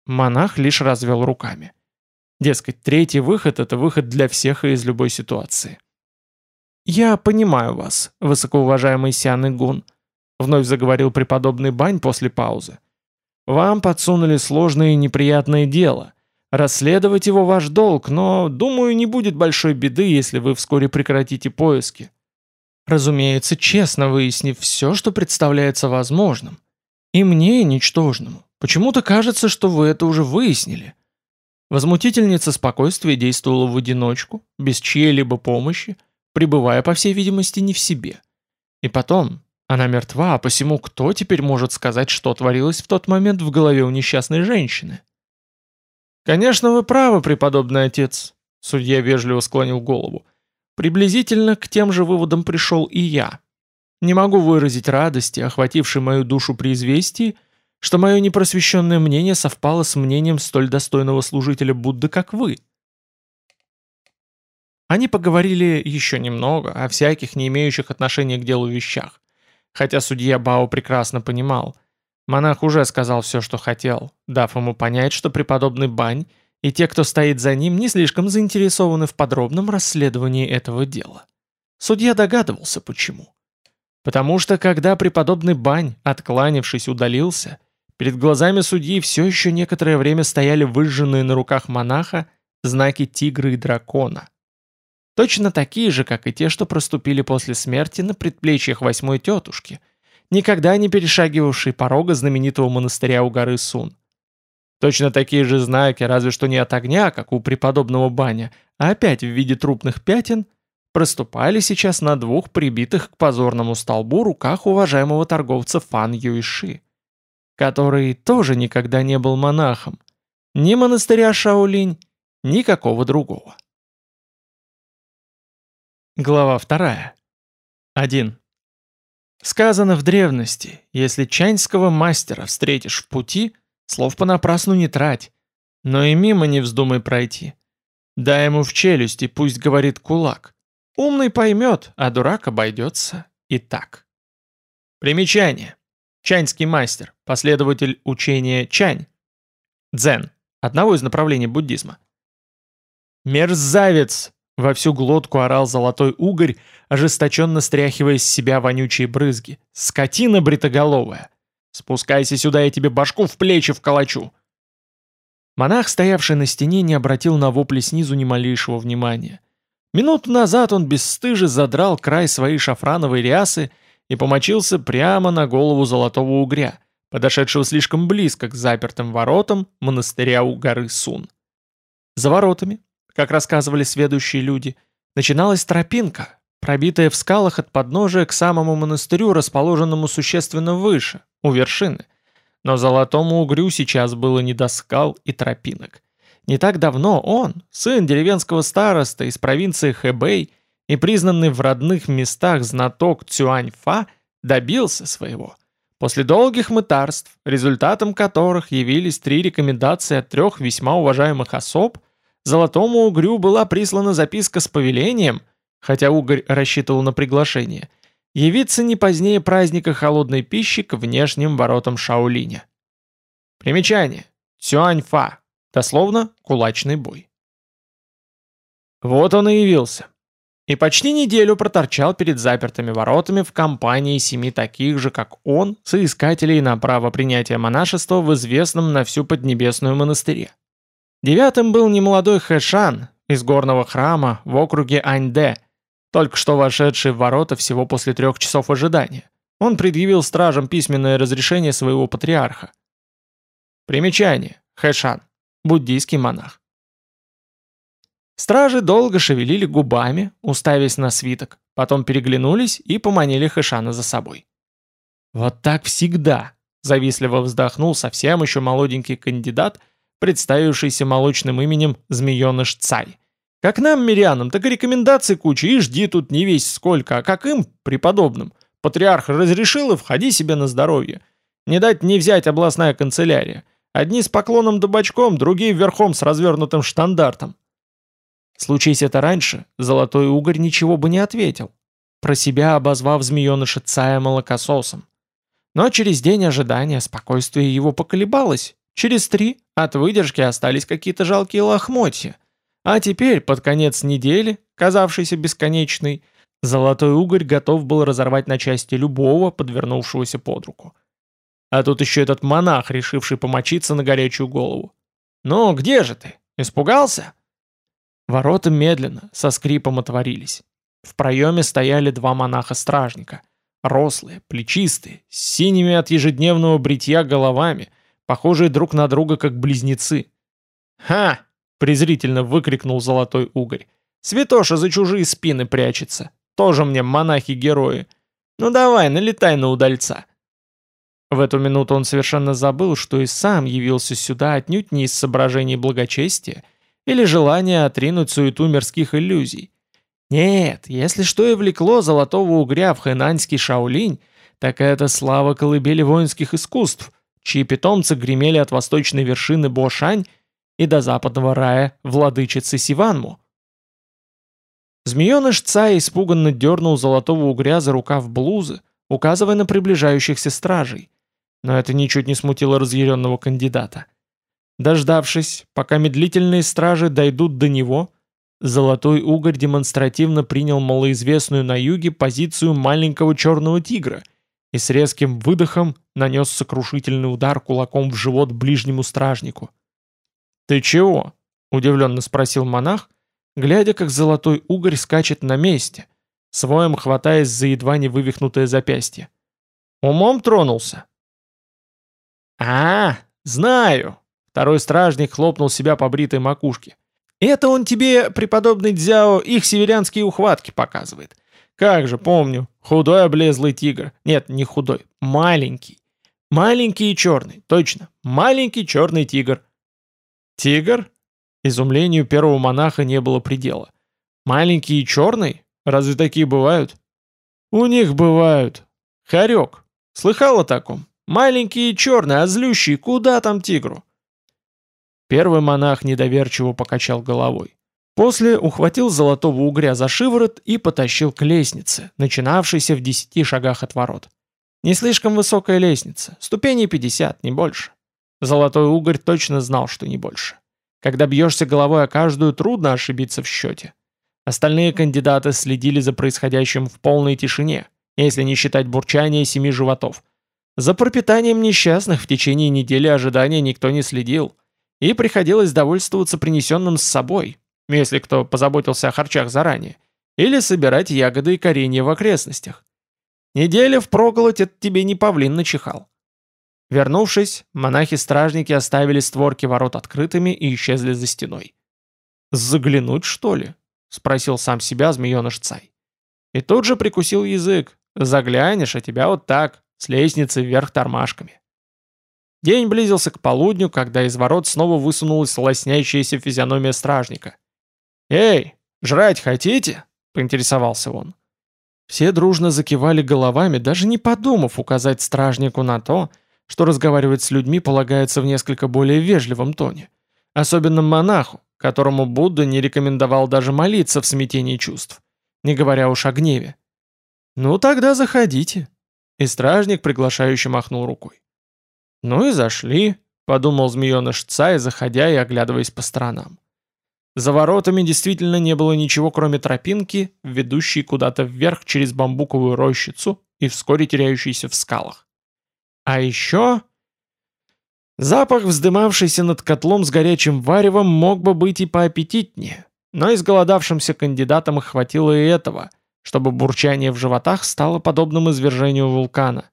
Монах лишь развел руками. Дескать, третий выход – это выход для всех и из любой ситуации. «Я понимаю вас, высокоуважаемый Сян Игун. — вновь заговорил преподобный Бань после паузы. «Вам подсунули сложное и неприятное дело. Расследовать его ваш долг, но, думаю, не будет большой беды, если вы вскоре прекратите поиски. Разумеется, честно выяснив все, что представляется возможным. И мне, ничтожному. Почему-то кажется, что вы это уже выяснили. Возмутительница спокойствия действовала в одиночку, без чьей-либо помощи, пребывая, по всей видимости, не в себе. И потом, она мертва, а посему кто теперь может сказать, что творилось в тот момент в голове у несчастной женщины? «Конечно, вы правы, преподобный отец», — судья вежливо склонил голову. «Приблизительно к тем же выводам пришел и я. Не могу выразить радости, охватившей мою душу при известии, что мое непросвещенное мнение совпало с мнением столь достойного служителя Будды, как вы». Они поговорили еще немного о всяких не имеющих отношения к делу вещах. Хотя судья Бао прекрасно понимал, монах уже сказал все, что хотел, дав ему понять, что преподобный Бань и те, кто стоит за ним, не слишком заинтересованы в подробном расследовании этого дела. Судья догадывался, почему. Потому что, когда преподобный Бань, откланившись, удалился, перед глазами судьи все еще некоторое время стояли выжженные на руках монаха знаки тигра и дракона – Точно такие же, как и те, что проступили после смерти на предплечьях восьмой тетушки, никогда не перешагивавшей порога знаменитого монастыря у горы Сун. Точно такие же знаки, разве что не от огня, как у преподобного Баня, а опять в виде трупных пятен, проступали сейчас на двух прибитых к позорному столбу руках уважаемого торговца Фан Юиши, который тоже никогда не был монахом, ни монастыря Шаолинь, ни какого другого. Глава вторая. 1. Сказано в древности, если чаньского мастера встретишь в пути, слов понапрасну не трать, но и мимо не вздумай пройти. Дай ему в челюсть и пусть говорит кулак. Умный поймет, а дурак обойдется и так. Примечание. Чаньский мастер, последователь учения Чань. Дзен, одного из направлений буддизма. «Мерзавец!» Во всю глотку орал золотой угорь, ожесточенно стряхивая с себя вонючие брызги. «Скотина бритоголовая! Спускайся сюда, я тебе башку в плечи вколочу!» Монах, стоявший на стене, не обратил на вопли снизу ни малейшего внимания. Минуту назад он бесстыже задрал край своей шафрановой рясы и помочился прямо на голову золотого угря, подошедшего слишком близко к запертым воротам монастыря у горы Сун. За воротами, как рассказывали сведущие люди, начиналась тропинка, пробитая в скалах от подножия к самому монастырю, расположенному существенно выше, у вершины. Но золотому угрю сейчас было не до скал и тропинок. Не так давно он, сын деревенского староста из провинции Хэбэй и признанный в родных местах знаток Цюаньфа, добился своего. После долгих мытарств, результатом которых явились три рекомендации от трех весьма уважаемых особ, Золотому угрю была прислана записка с повелением, хотя угорь рассчитывал на приглашение, явиться не позднее праздника холодной пищи к внешним воротам Шаолиня. Примечание. Цюаньфа. Дословно «кулачный бой». Вот он и явился. И почти неделю проторчал перед запертыми воротами в компании семи таких же, как он, соискателей на право принятия монашества в известном на всю Поднебесную монастыре. Девятым был немолодой Хэшан из горного храма в округе Аньде, только что вошедший в ворота всего после трех часов ожидания. Он предъявил стражам письменное разрешение своего патриарха. Примечание. Хэшан. Буддийский монах. Стражи долго шевелили губами, уставясь на свиток, потом переглянулись и поманили Хэшана за собой. «Вот так всегда!» – завистливо вздохнул совсем еще молоденький кандидат – представившийся молочным именем Змееныш Цай. Как нам, мирянам, так и рекомендаций куча, и жди тут не весь сколько, а как им, преподобным. Патриарх разрешил, и входи себе на здоровье. Не дать не взять областная канцелярия. Одни с поклоном да бочком, другие верхом с развернутым штандартом. Случись это раньше, Золотой Угорь ничего бы не ответил, про себя обозвав змееныша Цая молокососом. Но через день ожидания спокойствие его поколебалось, Через три от выдержки остались какие-то жалкие лохмотья. А теперь, под конец недели, казавшейся бесконечной, Золотой угорь готов был разорвать на части любого, подвернувшегося под руку. А тут еще этот монах, решивший помочиться на горячую голову. «Ну, где же ты? Испугался?» Ворота медленно, со скрипом отворились. В проеме стояли два монаха-стражника. Рослые, плечистые, с синими от ежедневного бритья головами, похожие друг на друга как близнецы. «Ха!» — презрительно выкрикнул золотой угорь. «Святоша за чужие спины прячется. Тоже мне монахи-герои. Ну давай, налетай на удальца». В эту минуту он совершенно забыл, что и сам явился сюда отнюдь не из соображений благочестия или желания отринуть суету мирских иллюзий. Нет, если что и влекло золотого угря в хэнаньский Шаолинь, так это слава колыбели воинских искусств, чьи питомцы гремели от восточной вершины Бошань и до западного рая владычицы Сиванму. Змееныш Цай испуганно дернул золотого угря за рукав блузы, указывая на приближающихся стражей. Но это ничуть не смутило разъяренного кандидата. Дождавшись, пока медлительные стражи дойдут до него, Золотой Угорь демонстративно принял малоизвестную на юге позицию маленького черного тигра и с резким выдохом нанес сокрушительный удар кулаком в живот ближнему стражнику. «Ты чего?» — удивленно спросил монах, глядя, как Золотой Угорь скачет на месте, своем хватаясь за едва не вывихнутое запястье. «Умом тронулся?» «А, знаю!» Второй стражник хлопнул себя по бритой макушке. «Это он тебе, преподобный Дзяо, их северянские ухватки показывает. Как же, помню, худой облезлый тигр. Нет, не худой, маленький. Маленький и черный, точно, маленький черный тигр». «Тигр?» Изумлению первого монаха не было предела. «Маленький и черный? Разве такие бывают?» «У них бывают. Хорек. Слыхал о таком?» Маленький и черный, а злющий, куда там тигру? Первый монах недоверчиво покачал головой. После ухватил золотого угря за шиворот и потащил к лестнице, начинавшейся в десяти шагах от ворот. Не слишком высокая лестница, ступеней 50, не больше. Золотой угорь точно знал, что не больше. Когда бьешься головой о каждую, трудно ошибиться в счете. Остальные кандидаты следили за происходящим в полной тишине, если не считать бурчания семи животов – за пропитанием несчастных в течение недели ожидания никто не следил, и приходилось довольствоваться принесенным с собой, если кто позаботился о харчах заранее, или собирать ягоды и коренья в окрестностях. Неделя впроголодь это тебе не павлин начихал. Вернувшись, монахи-стражники оставили створки ворот открытыми и исчезли за стеной. «Заглянуть, что ли?» — спросил сам себя змееныш Цай. И тут же прикусил язык. «Заглянешь, а тебя вот так, с лестницы вверх тормашками. День близился к полудню, когда из ворот снова высунулась лоснящаяся физиономия стражника. «Эй, жрать хотите?» — поинтересовался он. Все дружно закивали головами, даже не подумав указать стражнику на то, что разговаривать с людьми полагается в несколько более вежливом тоне. Особенно монаху, которому Будда не рекомендовал даже молиться в смятении чувств, не говоря уж о гневе. «Ну тогда заходите», и стражник приглашающе махнул рукой. «Ну и зашли», — подумал змееныш Цай, заходя и оглядываясь по сторонам. За воротами действительно не было ничего, кроме тропинки, ведущей куда-то вверх через бамбуковую рощицу и вскоре теряющейся в скалах. А еще... Запах, вздымавшийся над котлом с горячим варевом, мог бы быть и поаппетитнее, но изголодавшимся кандидатам хватило и этого, чтобы бурчание в животах стало подобным извержению вулкана.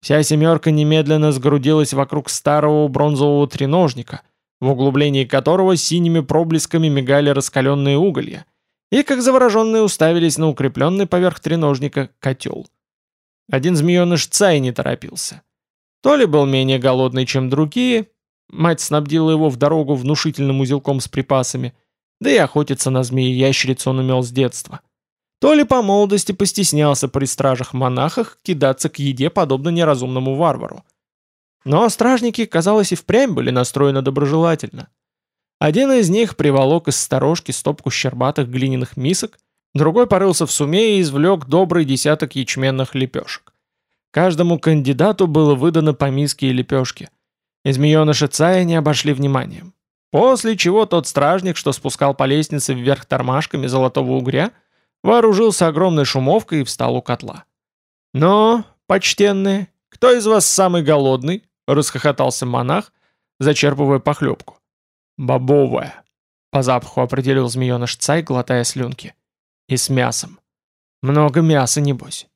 Вся семерка немедленно сгрудилась вокруг старого бронзового треножника, в углублении которого синими проблесками мигали раскаленные уголья, и как завороженные уставились на укрепленный поверх треножника котел. Один змееныш Цай не торопился. То ли был менее голодный, чем другие, мать снабдила его в дорогу внушительным узелком с припасами, да и охотиться на змеи-ящерицу он умел с детства – то ли по молодости постеснялся при стражах-монахах кидаться к еде подобно неразумному варвару. Но стражники, казалось, и впрямь были настроены доброжелательно. Один из них приволок из сторожки стопку щербатых глиняных мисок, другой порылся в суме и извлек добрый десяток ячменных лепешек. Каждому кандидату было выдано по миске и лепешке. И змееныша Цая не обошли вниманием. После чего тот стражник, что спускал по лестнице вверх тормашками золотого угря, вооружился огромной шумовкой и встал у котла. «Но, почтенные, кто из вас самый голодный?» — расхохотался монах, зачерпывая похлебку. «Бобовая», — по запаху определил змееныш Цай, глотая слюнки. «И с мясом. Много мяса, небось».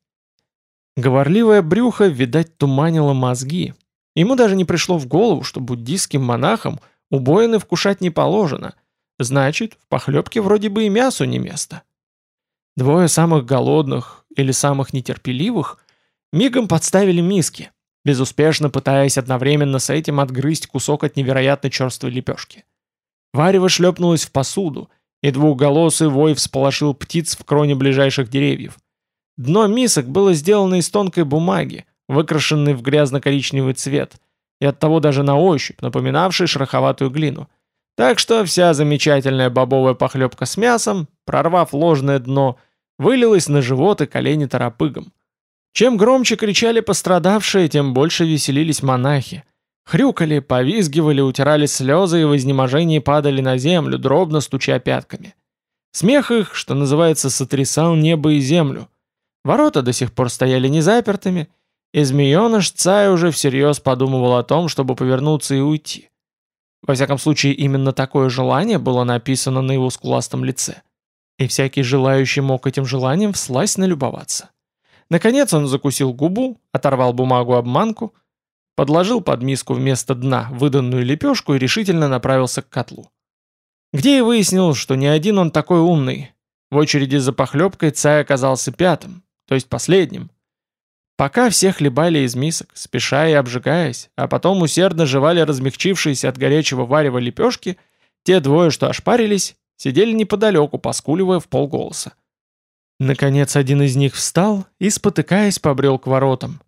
Говорливое брюхо, видать, туманило мозги. Ему даже не пришло в голову, что буддийским монахам убоины вкушать не положено. Значит, в похлебке вроде бы и мясу не место. Двое самых голодных или самых нетерпеливых мигом подставили миски, безуспешно пытаясь одновременно с этим отгрызть кусок от невероятно черствой лепешки. Варево шлепнулось в посуду, и двухголосый вой всполошил птиц в кроне ближайших деревьев. Дно мисок было сделано из тонкой бумаги, выкрашенной в грязно-коричневый цвет, и оттого даже на ощупь напоминавшей шероховатую глину. Так что вся замечательная бобовая похлебка с мясом, прорвав ложное дно, вылилась на живот и колени торопыгом. Чем громче кричали пострадавшие, тем больше веселились монахи. Хрюкали, повизгивали, утирали слезы и в изнеможении падали на землю, дробно стуча пятками. Смех их, что называется, сотрясал небо и землю. Ворота до сих пор стояли незапертыми, и змееныш Цай уже всерьез подумывал о том, чтобы повернуться и уйти. Во всяком случае, именно такое желание было написано на его скуластом лице и всякий желающий мог этим желанием всласть налюбоваться. Наконец он закусил губу, оторвал бумагу-обманку, подложил под миску вместо дна выданную лепешку и решительно направился к котлу. Где и выяснил, что не один он такой умный. В очереди за похлебкой Цай оказался пятым, то есть последним. Пока все хлебали из мисок, спеша и обжигаясь, а потом усердно жевали размягчившиеся от горячего варева лепешки, те двое, что ошпарились, сидели неподалеку, поскуливая в полголоса. Наконец один из них встал и, спотыкаясь, побрел к воротам.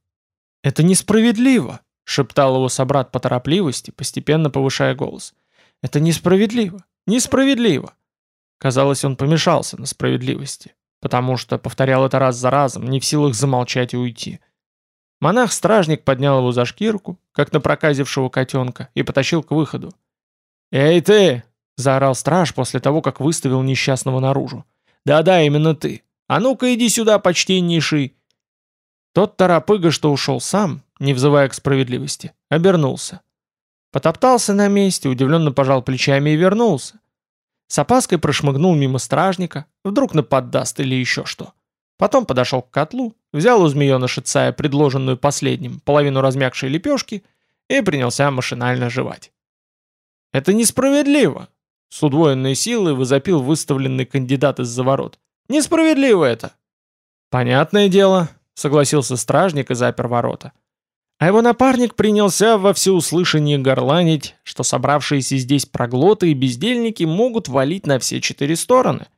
«Это несправедливо!» — шептал его собрат по торопливости, постепенно повышая голос. «Это несправедливо! Несправедливо!» Казалось, он помешался на справедливости, потому что повторял это раз за разом, не в силах замолчать и уйти. Монах-стражник поднял его за шкирку, как на проказившего котенка, и потащил к выходу. «Эй ты!» Заорал страж после того, как выставил несчастного наружу. «Да-да, именно ты. А ну-ка иди сюда, почтеннейший!» Тот торопыга, что ушел сам, не взывая к справедливости, обернулся. Потоптался на месте, удивленно пожал плечами и вернулся. С опаской прошмыгнул мимо стражника, вдруг наподдаст или еще что. Потом подошел к котлу, взял у змееныша Цая предложенную последним половину размягшей лепешки и принялся машинально жевать. «Это несправедливо!» С удвоенной силой возопил выставленный кандидат из-за ворот. «Несправедливо это!» «Понятное дело», — согласился стражник и запер ворота. А его напарник принялся во всеуслышание горланить, что собравшиеся здесь проглоты и бездельники могут валить на все четыре стороны.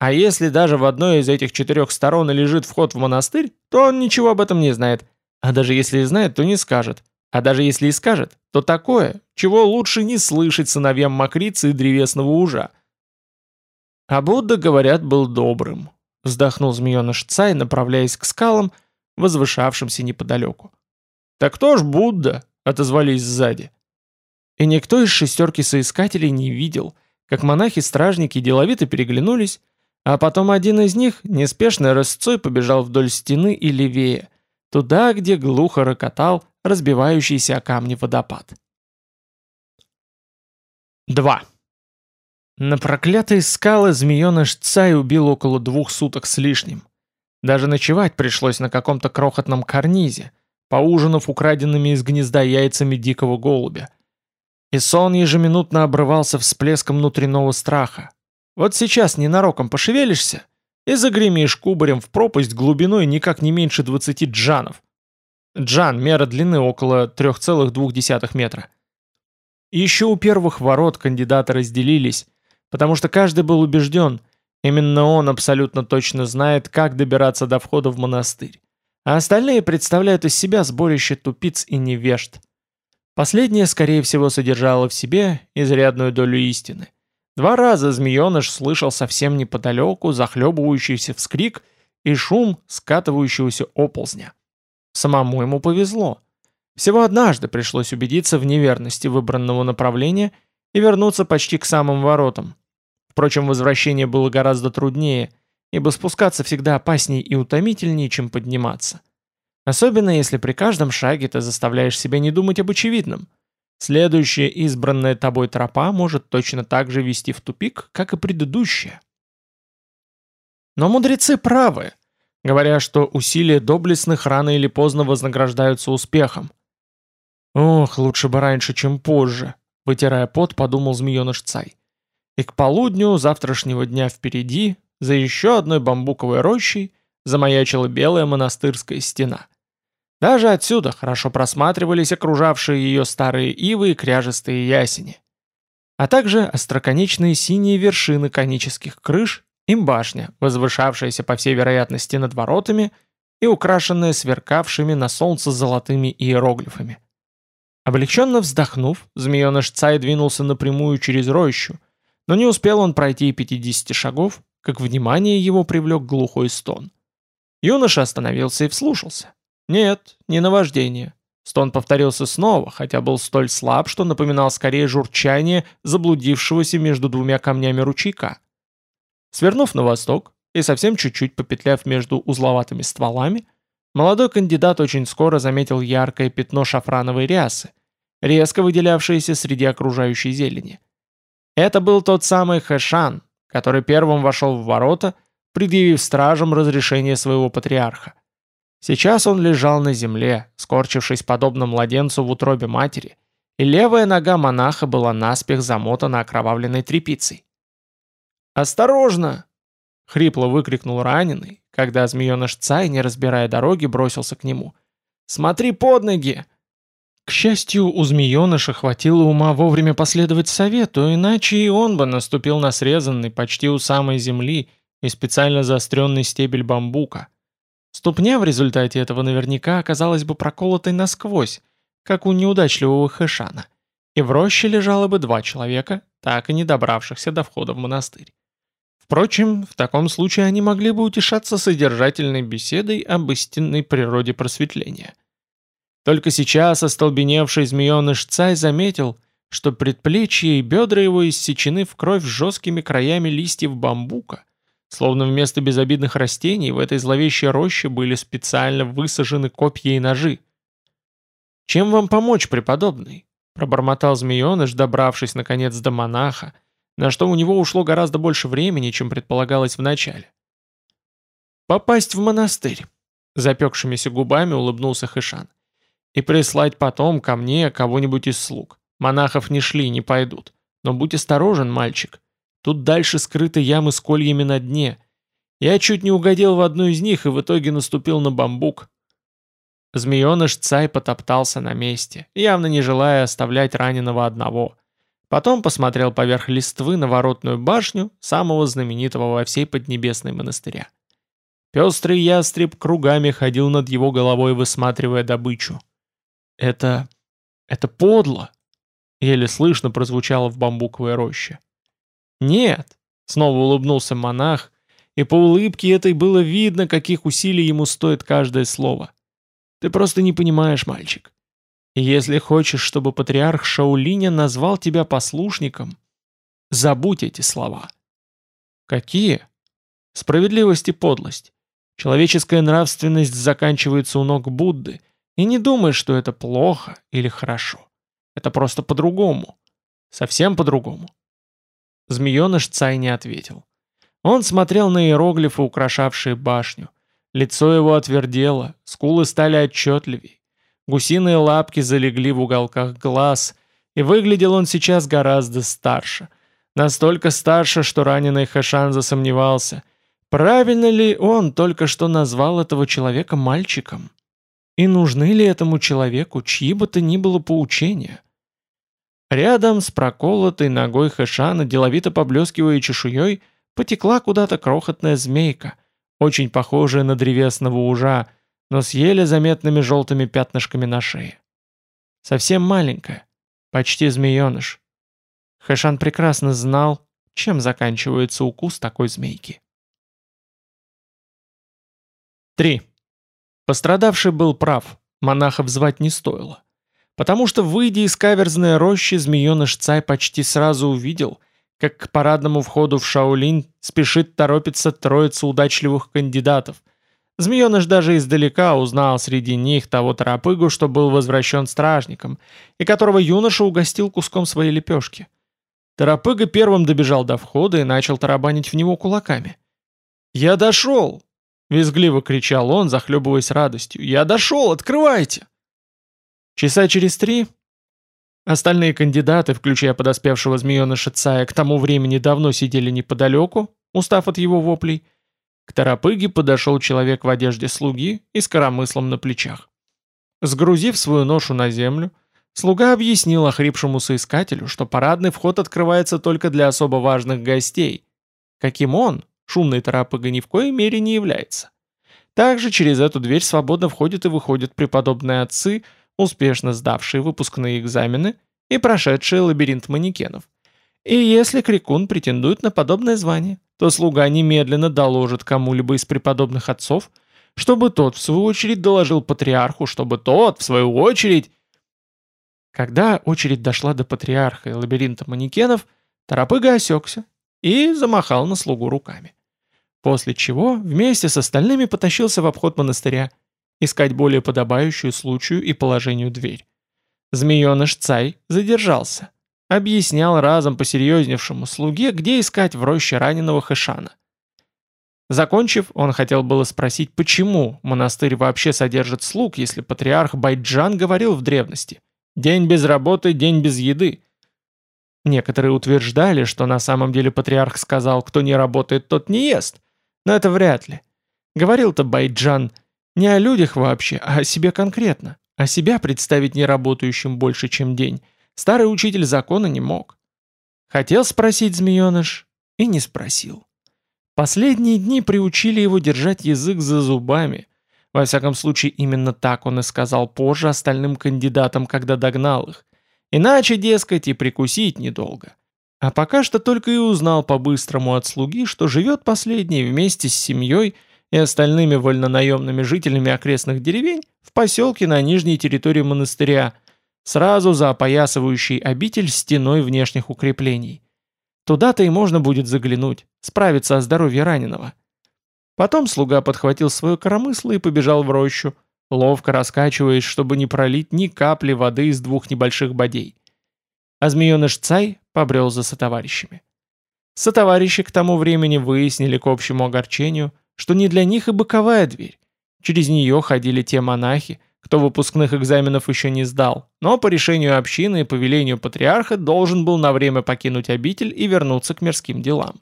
А если даже в одной из этих четырех сторон лежит вход в монастырь, то он ничего об этом не знает. А даже если и знает, то не скажет. А даже если и скажет, то такое, чего лучше не слышать сыновьям мокрицы и древесного ужа. А Будда, говорят, был добрым, вздохнул змееныш Цай, направляясь к скалам, возвышавшимся неподалеку. «Так кто ж Будда?» — отозвались сзади. И никто из шестерки соискателей не видел, как монахи-стражники деловито переглянулись, а потом один из них неспешной рысцой побежал вдоль стены и левее, туда, где глухо рокотал разбивающийся о камни водопад. 2. На проклятые скалы змееныш Цай убил около двух суток с лишним. Даже ночевать пришлось на каком-то крохотном карнизе, поужинав украденными из гнезда яйцами дикого голубя. И сон ежеминутно обрывался всплеском внутреннего страха. Вот сейчас ненароком пошевелишься и загремишь кубарем в пропасть глубиной никак не меньше 20 джанов. Джан, мера длины около 3,2 метра. еще у первых ворот кандидаты разделились, потому что каждый был убежден, именно он абсолютно точно знает, как добираться до входа в монастырь. А остальные представляют из себя сборище тупиц и невежд. Последнее, скорее всего, содержало в себе изрядную долю истины. Два раза змееныш слышал совсем неподалеку захлебывающийся вскрик и шум скатывающегося оползня. Самому ему повезло. Всего однажды пришлось убедиться в неверности выбранного направления и вернуться почти к самым воротам. Впрочем, возвращение было гораздо труднее, ибо спускаться всегда опаснее и утомительнее, чем подниматься. Особенно если при каждом шаге ты заставляешь себя не думать об очевидном. Следующая избранная тобой тропа может точно так же вести в тупик, как и предыдущая. Но мудрецы правы, говоря, что усилия доблестных рано или поздно вознаграждаются успехом. «Ох, лучше бы раньше, чем позже», — вытирая пот, подумал змееныш Цай. И к полудню завтрашнего дня впереди, за еще одной бамбуковой рощей, замаячила белая монастырская стена. Даже отсюда хорошо просматривались окружавшие ее старые ивы и кряжестые ясени. А также остроконечные синие вершины конических крыш и башня, возвышавшаяся по всей вероятности над воротами и украшенная сверкавшими на солнце золотыми иероглифами. Облегченно вздохнув, змееныш Цай двинулся напрямую через рощу, но не успел он пройти и 50 шагов, как внимание его привлек глухой стон. Юноша остановился и вслушался. Нет, не наваждение. Стон повторился снова, хотя был столь слаб, что напоминал скорее журчание заблудившегося между двумя камнями ручейка. Свернув на восток и совсем чуть-чуть попетляв между узловатыми стволами, молодой кандидат очень скоро заметил яркое пятно шафрановой рясы, резко выделявшееся среди окружающей зелени. Это был тот самый Хэшан, который первым вошел в ворота, предъявив стражам разрешение своего патриарха. Сейчас он лежал на земле, скорчившись подобно младенцу в утробе матери, и левая нога монаха была наспех замотана окровавленной тряпицей. «Осторожно!» — хрипло выкрикнул раненый, когда змееныш Цай, не разбирая дороги, бросился к нему. «Смотри под ноги!» К счастью, у змееныша хватило ума вовремя последовать совету, иначе и он бы наступил на срезанный почти у самой земли и специально заостренный стебель бамбука. Ступня в результате этого наверняка оказалась бы проколотой насквозь, как у неудачливого Хэшана, и в роще лежало бы два человека, так и не добравшихся до входа в монастырь. Впрочем, в таком случае они могли бы утешаться содержательной беседой об истинной природе просветления – только сейчас остолбеневший змееныш Цай заметил, что предплечья и бедра его иссечены в кровь жесткими краями листьев бамбука, словно вместо безобидных растений в этой зловещей роще были специально высажены копья и ножи. «Чем вам помочь, преподобный?» — пробормотал змееныш, добравшись наконец до монаха, на что у него ушло гораздо больше времени, чем предполагалось вначале. «Попасть в монастырь», — запекшимися губами улыбнулся Хэшан. И прислать потом ко мне кого-нибудь из слуг. Монахов не шли, не пойдут. Но будь осторожен, мальчик. Тут дальше скрыты ямы с кольями на дне. Я чуть не угодил в одну из них и в итоге наступил на бамбук. Змееныш Цай потоптался на месте, явно не желая оставлять раненого одного. Потом посмотрел поверх листвы на воротную башню самого знаменитого во всей Поднебесной монастыря. Пестрый ястреб кругами ходил над его головой, высматривая добычу. «Это... это подло!» Еле слышно прозвучало в бамбуковой роще. «Нет!» — снова улыбнулся монах, и по улыбке этой было видно, каких усилий ему стоит каждое слово. «Ты просто не понимаешь, мальчик. Если хочешь, чтобы патриарх Шаулиня назвал тебя послушником, забудь эти слова». «Какие?» «Справедливость и подлость. Человеческая нравственность заканчивается у ног Будды — и не думай, что это плохо или хорошо. Это просто по-другому. Совсем по-другому. Змееныш Цай не ответил. Он смотрел на иероглифы, украшавшие башню. Лицо его отвердело, скулы стали отчетливей. Гусиные лапки залегли в уголках глаз, и выглядел он сейчас гораздо старше. Настолько старше, что раненый Хэшан засомневался, правильно ли он только что назвал этого человека мальчиком. И нужны ли этому человеку чьи бы то ни было поучения? Рядом с проколотой ногой Хэшана, деловито поблескивая чешуей, потекла куда-то крохотная змейка, очень похожая на древесного ужа, но с еле заметными желтыми пятнышками на шее. Совсем маленькая, почти змееныш. Хэшан прекрасно знал, чем заканчивается укус такой змейки. 3. Пострадавший был прав, монахов звать не стоило. Потому что, выйдя из каверзной рощи, змееныш Цай почти сразу увидел, как к парадному входу в Шаолинь спешит торопиться троица удачливых кандидатов. Змееныш даже издалека узнал среди них того торопыгу, что был возвращен стражником, и которого юноша угостил куском своей лепешки. Торопыга первым добежал до входа и начал тарабанить в него кулаками. «Я дошел!» — визгливо кричал он, захлебываясь радостью. «Я дошел! Открывайте!» Часа через три Остальные кандидаты, включая подоспевшего змееныша Цая, к тому времени давно сидели неподалеку, устав от его воплей. К торопыге подошел человек в одежде слуги и с коромыслом на плечах. Сгрузив свою ношу на землю, слуга объяснил охрипшему соискателю, что парадный вход открывается только для особо важных гостей, каким он, шумный торопыга, ни в коей мере не является. Также через эту дверь свободно входят и выходят преподобные отцы – успешно сдавшие выпускные экзамены и прошедшие лабиринт манекенов. И если крикун претендует на подобное звание, то слуга немедленно доложит кому-либо из преподобных отцов, чтобы тот, в свою очередь, доложил патриарху, чтобы тот, в свою очередь... Когда очередь дошла до патриарха и лабиринта манекенов, Тарапыга осекся и замахал на слугу руками. После чего вместе с остальными потащился в обход монастыря – искать более подобающую случаю и положению дверь. Змееныш Цай задержался. Объяснял разом посерьезневшему слуге, где искать в роще раненого Хэшана. Закончив, он хотел было спросить, почему монастырь вообще содержит слуг, если патриарх Байджан говорил в древности «День без работы, день без еды». Некоторые утверждали, что на самом деле патриарх сказал «Кто не работает, тот не ест». Но это вряд ли. Говорил-то Байджан – не о людях вообще, а о себе конкретно. А себя представить неработающим больше, чем день. Старый учитель закона не мог. Хотел спросить змееныш и не спросил. Последние дни приучили его держать язык за зубами. Во всяком случае, именно так он и сказал позже остальным кандидатам, когда догнал их. Иначе, дескать, и прикусить недолго. А пока что только и узнал по-быстрому от слуги, что живет последний вместе с семьей и остальными вольнонаемными жителями окрестных деревень в поселке на нижней территории монастыря, сразу за опоясывающей обитель стеной внешних укреплений. Туда-то и можно будет заглянуть, справиться о здоровье раненого. Потом слуга подхватил свое коромысло и побежал в рощу, ловко раскачиваясь, чтобы не пролить ни капли воды из двух небольших бодей. А змееныш Цай побрел за сотоварищами. Сотоварищи к тому времени выяснили к общему огорчению – что не для них и боковая дверь. Через нее ходили те монахи, кто выпускных экзаменов еще не сдал, но по решению общины и по велению патриарха должен был на время покинуть обитель и вернуться к мирским делам.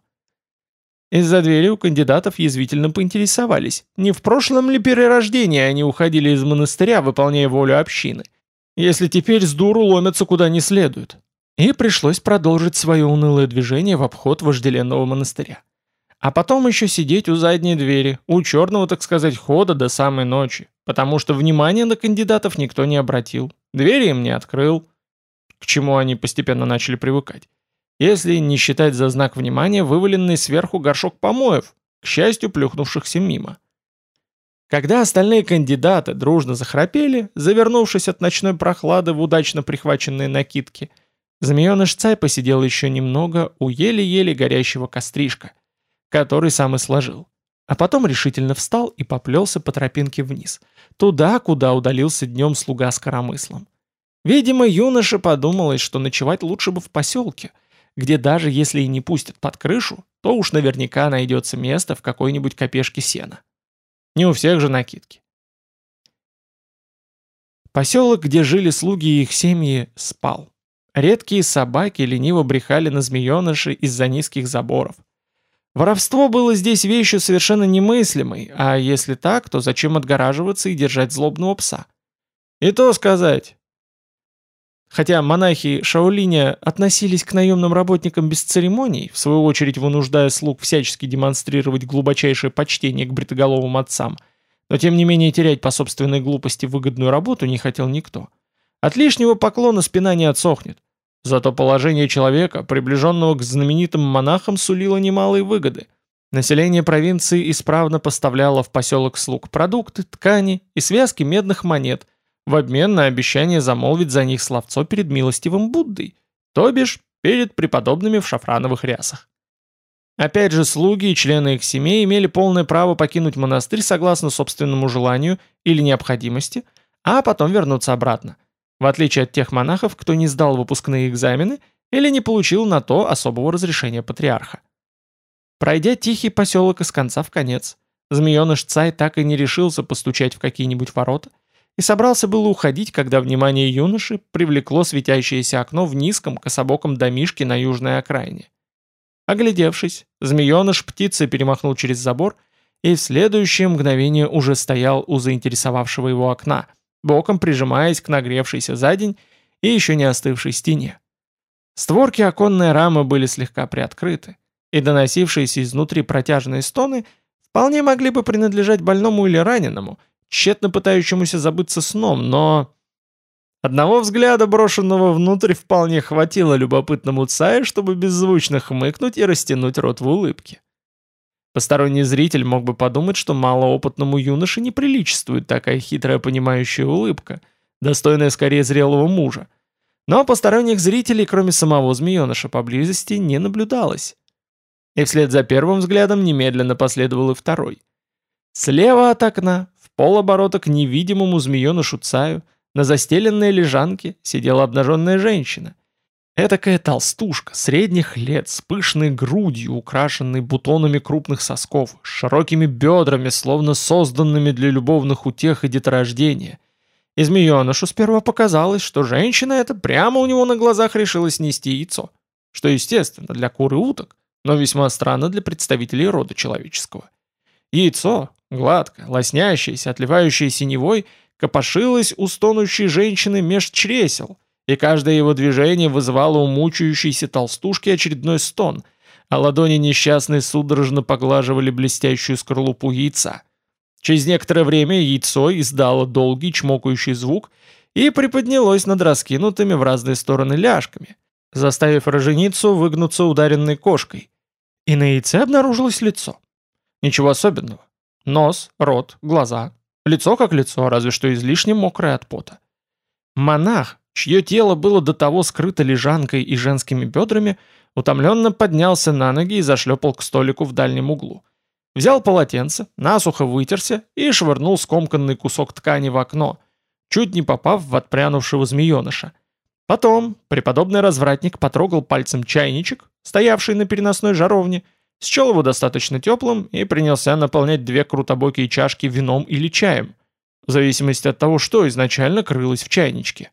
Из-за двери у кандидатов язвительно поинтересовались, не в прошлом ли перерождении они уходили из монастыря, выполняя волю общины, если теперь с дуру ломятся куда не следует. И пришлось продолжить свое унылое движение в обход вожделенного монастыря. А потом еще сидеть у задней двери, у черного, так сказать, хода до самой ночи, потому что внимания на кандидатов никто не обратил, двери им не открыл, к чему они постепенно начали привыкать. Если не считать за знак внимания вываленный сверху горшок помоев, к счастью, плюхнувшихся мимо. Когда остальные кандидаты дружно захрапели, завернувшись от ночной прохлады в удачно прихваченные накидки, змееныш Цай посидел еще немного у еле-еле горящего костришка – который сам и сложил. А потом решительно встал и поплелся по тропинке вниз, туда, куда удалился днем слуга с коромыслом. Видимо, юноша подумалось, что ночевать лучше бы в поселке, где даже если и не пустят под крышу, то уж наверняка найдется место в какой-нибудь копешке сена. Не у всех же накидки. Поселок, где жили слуги и их семьи, спал. Редкие собаки лениво брехали на змееныши из-за низких заборов – Воровство было здесь вещью совершенно немыслимой, а если так, то зачем отгораживаться и держать злобного пса? И то сказать. Хотя монахи Шаолиня относились к наемным работникам без церемоний, в свою очередь вынуждая слуг всячески демонстрировать глубочайшее почтение к бритоголовым отцам, но тем не менее терять по собственной глупости выгодную работу не хотел никто. От лишнего поклона спина не отсохнет. Зато положение человека, приближенного к знаменитым монахам, сулило немалые выгоды. Население провинции исправно поставляло в поселок слуг продукты, ткани и связки медных монет в обмен на обещание замолвить за них словцо перед милостивым Буддой, то бишь перед преподобными в шафрановых рясах. Опять же, слуги и члены их семей имели полное право покинуть монастырь согласно собственному желанию или необходимости, а потом вернуться обратно, в отличие от тех монахов, кто не сдал выпускные экзамены или не получил на то особого разрешения патриарха. Пройдя тихий поселок из конца в конец, змееныш Цай так и не решился постучать в какие-нибудь ворота и собрался было уходить, когда внимание юноши привлекло светящееся окно в низком кособоком домишке на южной окраине. Оглядевшись, змееныш птицы перемахнул через забор и в следующее мгновение уже стоял у заинтересовавшего его окна, боком прижимаясь к нагревшейся за день и еще не остывшей стене. Створки оконной рамы были слегка приоткрыты, и доносившиеся изнутри протяжные стоны вполне могли бы принадлежать больному или раненому, тщетно пытающемуся забыться сном, но... Одного взгляда, брошенного внутрь, вполне хватило любопытному Цаю, чтобы беззвучно хмыкнуть и растянуть рот в улыбке. Посторонний зритель мог бы подумать, что малоопытному юноше не приличествует такая хитрая понимающая улыбка, достойная скорее зрелого мужа. Но посторонних зрителей, кроме самого змееныша, поблизости не наблюдалось. И вслед за первым взглядом немедленно последовал и второй. Слева от окна, полоборота к невидимому змеенышу Цаю, на застеленной лежанке сидела обнаженная женщина. Этакая толстушка, средних лет, с пышной грудью, украшенной бутонами крупных сосков, с широкими бедрами, словно созданными для любовных утех и деторождения. И змеенышу сперва показалось, что женщина эта прямо у него на глазах решила снести яйцо, что естественно для кур и уток, но весьма странно для представителей рода человеческого. Яйцо, гладкое, лоснящееся, отливающее синевой – копошилась у стонущей женщины меж чресел, и каждое его движение вызывало у мучающейся толстушки очередной стон, а ладони несчастной судорожно поглаживали блестящую скорлупу яйца. Через некоторое время яйцо издало долгий чмокающий звук и приподнялось над раскинутыми в разные стороны ляжками, заставив роженицу выгнуться ударенной кошкой. И на яйце обнаружилось лицо. Ничего особенного. Нос, рот, глаза, Лицо как лицо, разве что излишне мокрое от пота. Монах, чье тело было до того скрыто лежанкой и женскими бедрами, утомленно поднялся на ноги и зашлепал к столику в дальнем углу. Взял полотенце, насухо вытерся и швырнул скомканный кусок ткани в окно, чуть не попав в отпрянувшего змееныша. Потом преподобный развратник потрогал пальцем чайничек, стоявший на переносной жаровне, счел его достаточно теплым и принялся наполнять две крутобокие чашки вином или чаем, в зависимости от того, что изначально крылось в чайничке.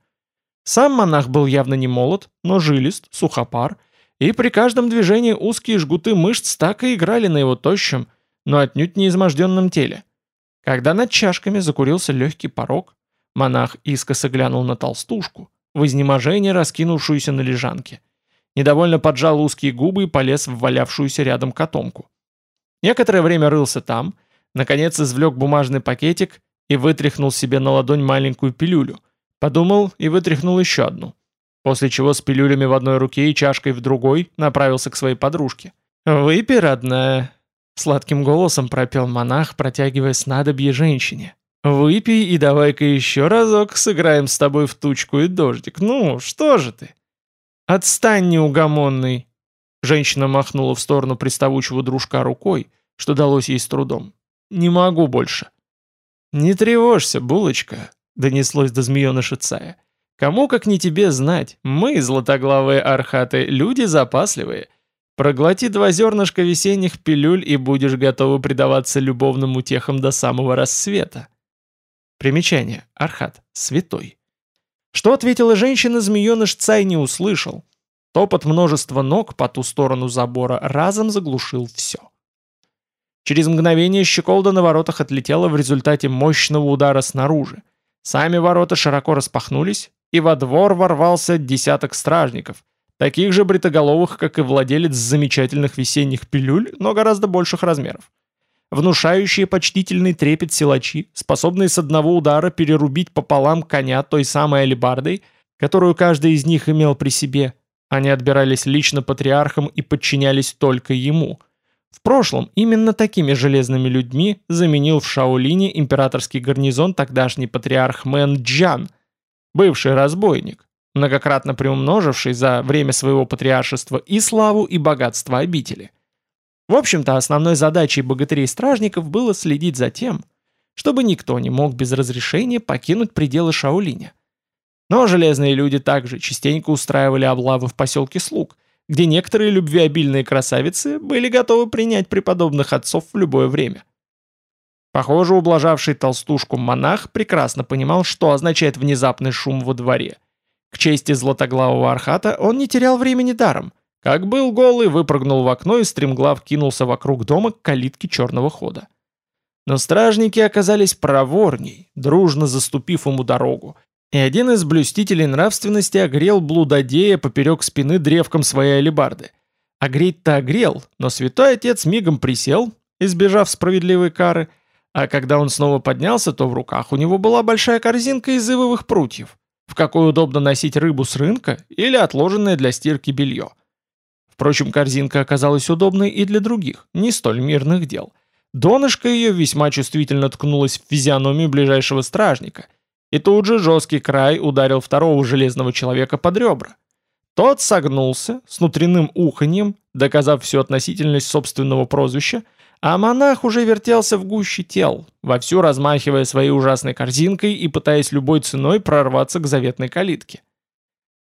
Сам монах был явно не молод, но жилист, сухопар, и при каждом движении узкие жгуты мышц так и играли на его тощем, но отнюдь не изможденном теле. Когда над чашками закурился легкий порог, монах искоса глянул на толстушку, в изнеможении раскинувшуюся на лежанке – недовольно поджал узкие губы и полез в валявшуюся рядом котомку. Некоторое время рылся там, наконец извлек бумажный пакетик и вытряхнул себе на ладонь маленькую пилюлю. Подумал и вытряхнул еще одну. После чего с пилюлями в одной руке и чашкой в другой направился к своей подружке. «Выпей, родная!» Сладким голосом пропел монах, протягивая снадобье женщине. «Выпей и давай-ка еще разок сыграем с тобой в тучку и дождик. Ну, что же ты?» «Отстань, неугомонный!» Женщина махнула в сторону приставучего дружка рукой, что далось ей с трудом. «Не могу больше». «Не тревожься, булочка», — донеслось до змееныша Цая. «Кому, как не тебе, знать, мы, златоглавые архаты, люди запасливые. Проглоти два зернышка весенних пилюль и будешь готова предаваться любовным утехам до самого рассвета». Примечание. Архат. Святой. Что ответила женщина, змееныш Цай не услышал. Топот множества ног по ту сторону забора разом заглушил все. Через мгновение щеколда на воротах отлетела в результате мощного удара снаружи. Сами ворота широко распахнулись, и во двор ворвался десяток стражников, таких же бритоголовых, как и владелец замечательных весенних пилюль, но гораздо больших размеров внушающие почтительный трепет силачи, способные с одного удара перерубить пополам коня той самой алебардой, которую каждый из них имел при себе. Они отбирались лично патриархом и подчинялись только ему. В прошлом именно такими железными людьми заменил в Шаолине императорский гарнизон тогдашний патриарх Мэн Джан, бывший разбойник, многократно приумноживший за время своего патриаршества и славу, и богатство обители. В общем-то, основной задачей богатырей-стражников было следить за тем, чтобы никто не мог без разрешения покинуть пределы Шаолиня. Но железные люди также частенько устраивали облавы в поселке Слуг, где некоторые любвеобильные красавицы были готовы принять преподобных отцов в любое время. Похоже, ублажавший толстушку монах прекрасно понимал, что означает внезапный шум во дворе. К чести златоглавого архата он не терял времени даром. Как был голый, выпрыгнул в окно и стремглав кинулся вокруг дома к калитке черного хода. Но стражники оказались проворней, дружно заступив ему дорогу, и один из блюстителей нравственности огрел блудодея поперек спины древком своей алебарды. Огреть-то огрел, но святой отец мигом присел, избежав справедливой кары, а когда он снова поднялся, то в руках у него была большая корзинка из ивовых прутьев, в какой удобно носить рыбу с рынка или отложенное для стирки белье. Впрочем, корзинка оказалась удобной и для других, не столь мирных дел. Донышко ее весьма чувствительно ткнулось в физиономию ближайшего стражника, и тут же жесткий край ударил второго железного человека под ребра. Тот согнулся с внутренним уханьем, доказав всю относительность собственного прозвища, а монах уже вертелся в гуще тел, вовсю размахивая своей ужасной корзинкой и пытаясь любой ценой прорваться к заветной калитке.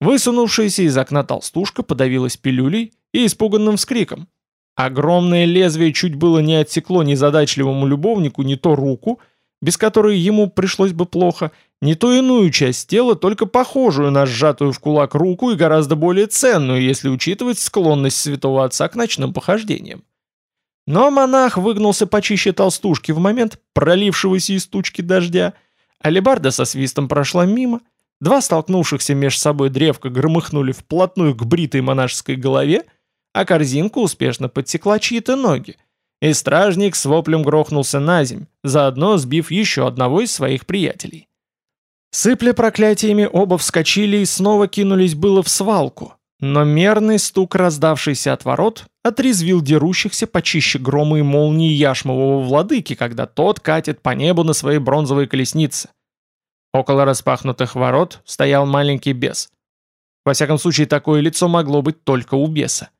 Высунувшаяся из окна толстушка подавилась пилюлей и испуганным вскриком. Огромное лезвие чуть было не отсекло незадачливому любовнику не то руку, без которой ему пришлось бы плохо, не то иную часть тела, только похожую на сжатую в кулак руку и гораздо более ценную, если учитывать склонность святого отца к ночным похождениям. Но монах выгнулся почище толстушки в момент пролившегося из тучки дождя, алебарда со свистом прошла мимо, два столкнувшихся меж собой древка громыхнули вплотную к бритой монашеской голове, а корзинка успешно подсекла чьи-то ноги, и стражник с воплем грохнулся на земь, заодно сбив еще одного из своих приятелей. Сыпля проклятиями, оба вскочили и снова кинулись было в свалку, но мерный стук, раздавшийся от ворот, отрезвил дерущихся почище грома и молнии яшмового владыки, когда тот катит по небу на своей бронзовой колеснице. Около распахнутых ворот стоял маленький бес. Во всяком случае, такое лицо могло быть только у беса.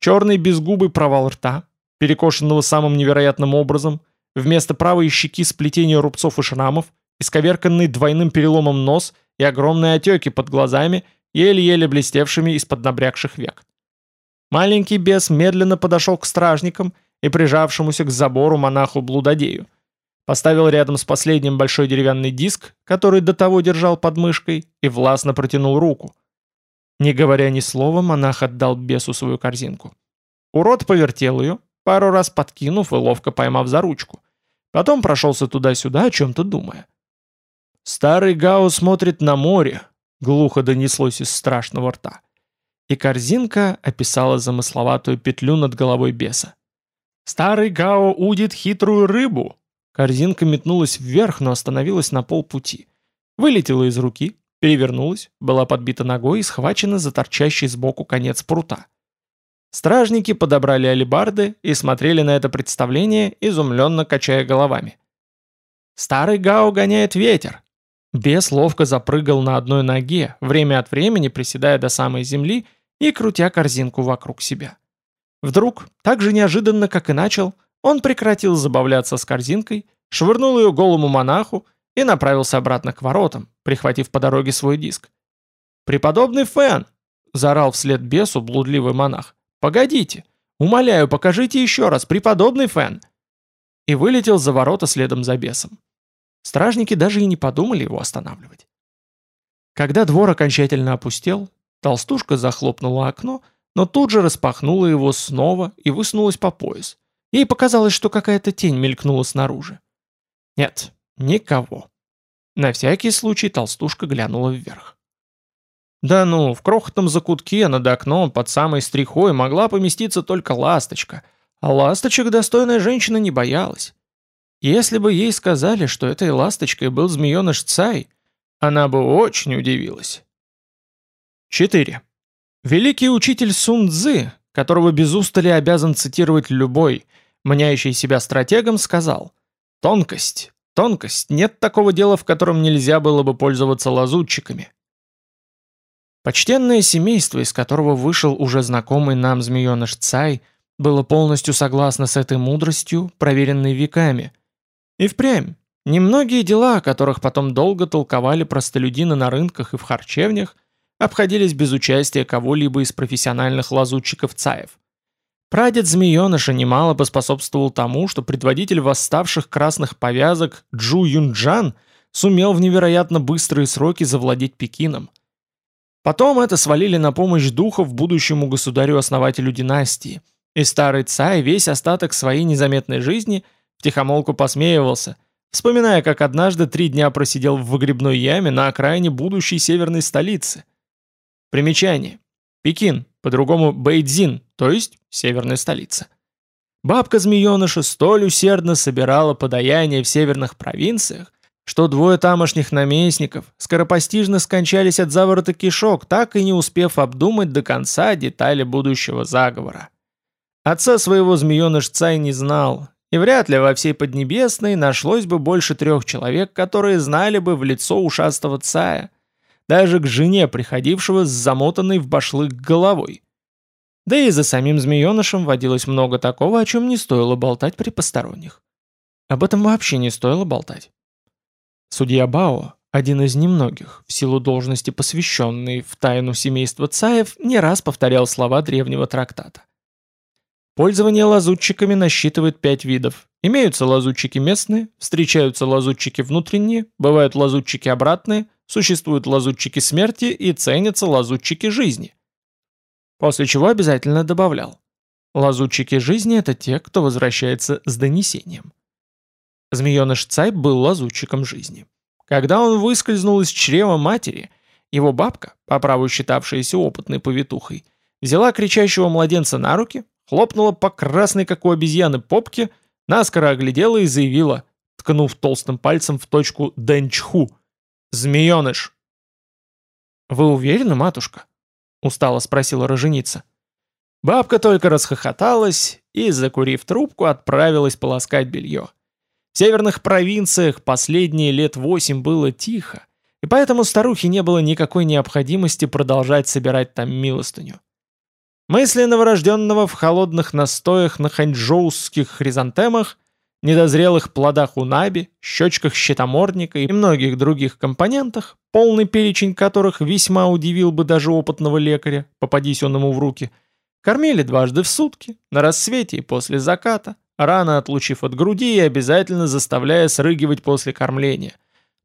Черный безгубый провал рта, перекошенного самым невероятным образом, вместо правой щеки сплетение рубцов и шрамов, исковерканный двойным переломом нос и огромные отеки под глазами – еле-еле блестевшими из-под набрякших век. Маленький бес медленно подошел к стражникам и прижавшемуся к забору монаху-блудодею. Поставил рядом с последним большой деревянный диск, который до того держал под мышкой, и властно протянул руку. Не говоря ни слова, монах отдал бесу свою корзинку. Урод повертел ее, пару раз подкинув и ловко поймав за ручку. Потом прошелся туда-сюда, о чем-то думая. Старый Гао смотрит на море, глухо донеслось из страшного рта. И корзинка описала замысловатую петлю над головой беса. «Старый Гао удит хитрую рыбу!» Корзинка метнулась вверх, но остановилась на полпути. Вылетела из руки, перевернулась, была подбита ногой и схвачена за торчащий сбоку конец прута. Стражники подобрали алебарды и смотрели на это представление, изумленно качая головами. «Старый Гао гоняет ветер, Бес ловко запрыгал на одной ноге, время от времени приседая до самой земли и крутя корзинку вокруг себя. Вдруг, так же неожиданно, как и начал, он прекратил забавляться с корзинкой, швырнул ее голому монаху и направился обратно к воротам, прихватив по дороге свой диск. «Преподобный Фэн!» — заорал вслед бесу блудливый монах. «Погодите! Умоляю, покажите еще раз, преподобный Фэн!» И вылетел за ворота следом за бесом. Стражники даже и не подумали его останавливать. Когда двор окончательно опустел, толстушка захлопнула окно, но тут же распахнула его снова и высунулась по пояс. Ей показалось, что какая-то тень мелькнула снаружи. Нет, никого. На всякий случай толстушка глянула вверх. Да ну, в крохотном закутке над окном под самой стрихой могла поместиться только ласточка, а ласточек достойная женщина не боялась. Если бы ей сказали, что этой ласточкой был змееныш Цай, она бы очень удивилась. 4. Великий учитель Сун Цзы, которого без устали обязан цитировать любой, мняющий себя стратегом, сказал «Тонкость, тонкость, нет такого дела, в котором нельзя было бы пользоваться лазутчиками». Почтенное семейство, из которого вышел уже знакомый нам змееныш Цай, было полностью согласно с этой мудростью, проверенной веками. И впрямь, немногие дела, о которых потом долго толковали простолюдины на рынках и в харчевнях, обходились без участия кого-либо из профессиональных лазутчиков Цаев. Прадед змееныша немало поспособствовал тому, что предводитель восставших красных повязок Джу Юнджан сумел в невероятно быстрые сроки завладеть Пекином. Потом это свалили на помощь духов будущему государю-основателю династии, и старый цай весь остаток своей незаметной жизни втихомолку посмеивался, вспоминая, как однажды три дня просидел в выгребной яме на окраине будущей северной столицы. Примечание. Пекин, по-другому Бэйдзин, то есть северная столица. Бабка-змееныша столь усердно собирала подаяние в северных провинциях, что двое тамошних наместников скоропостижно скончались от заворота кишок, так и не успев обдумать до конца детали будущего заговора. Отца своего змееныш Цай не знал, и вряд ли во всей Поднебесной нашлось бы больше трех человек, которые знали бы в лицо ушастого Цая, даже к жене, приходившего с замотанной в башлык головой. Да и за самим змеенышем водилось много такого, о чем не стоило болтать при посторонних. Об этом вообще не стоило болтать. Судья Бао, один из немногих, в силу должности посвященный в тайну семейства Цаев, не раз повторял слова древнего трактата. Пользование лазутчиками насчитывает пять видов. Имеются лазутчики местные, встречаются лазутчики внутренние, бывают лазутчики обратные, существуют лазутчики смерти и ценятся лазутчики жизни. После чего обязательно добавлял. Лазутчики жизни – это те, кто возвращается с донесением. Змееныш Цай был лазутчиком жизни. Когда он выскользнул из чрева матери, его бабка, по праву считавшаяся опытной повитухой, взяла кричащего младенца на руки, хлопнула по красной, как у обезьяны, попке, наскоро оглядела и заявила, ткнув толстым пальцем в точку Дэнчху. «Змееныш!» «Вы уверены, матушка?» — устало спросила роженица. Бабка только расхохоталась и, закурив трубку, отправилась полоскать белье. В северных провинциях последние лет восемь было тихо, и поэтому старухе не было никакой необходимости продолжать собирать там милостыню. Мысли новорожденного в холодных настоях на ханчжоуских хризантемах, недозрелых плодах унаби, щечках щитоморника и многих других компонентах, полный перечень которых весьма удивил бы даже опытного лекаря, попадись он ему в руки, кормили дважды в сутки, на рассвете и после заката, рано отлучив от груди и обязательно заставляя срыгивать после кормления.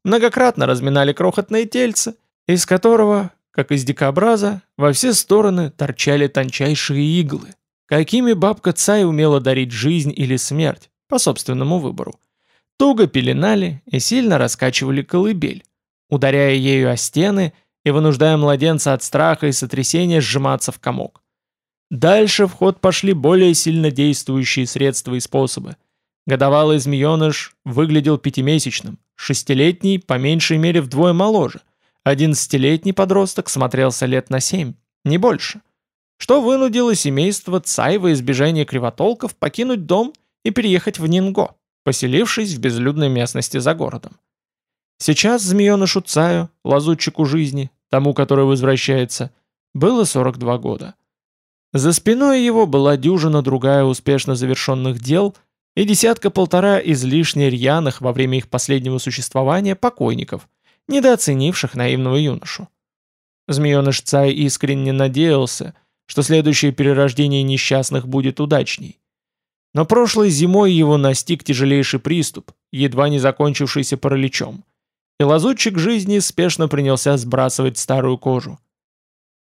Многократно разминали крохотное тельце, из которого, как из дикобраза, во все стороны торчали тончайшие иглы, какими бабка Цай умела дарить жизнь или смерть, по собственному выбору. Туго пеленали и сильно раскачивали колыбель, ударяя ею о стены и вынуждая младенца от страха и сотрясения сжиматься в комок. Дальше в ход пошли более сильно действующие средства и способы. Годовалый змееныш выглядел пятимесячным, шестилетний по меньшей мере вдвое моложе, одиннадцатилетний подросток смотрелся лет на семь, не больше. Что вынудило семейство Цай во избежание кривотолков покинуть дом и переехать в Нинго, поселившись в безлюдной местности за городом. Сейчас змеенышу Цаю, лазутчику жизни, тому, который возвращается, было 42 года. За спиной его была дюжина другая успешно завершенных дел и десятка-полтора излишне рьяных во время их последнего существования покойников, недооценивших наивного юношу. Змееныш Цай искренне надеялся, что следующее перерождение несчастных будет удачней. Но прошлой зимой его настиг тяжелейший приступ, едва не закончившийся параличом, и лазутчик жизни спешно принялся сбрасывать старую кожу.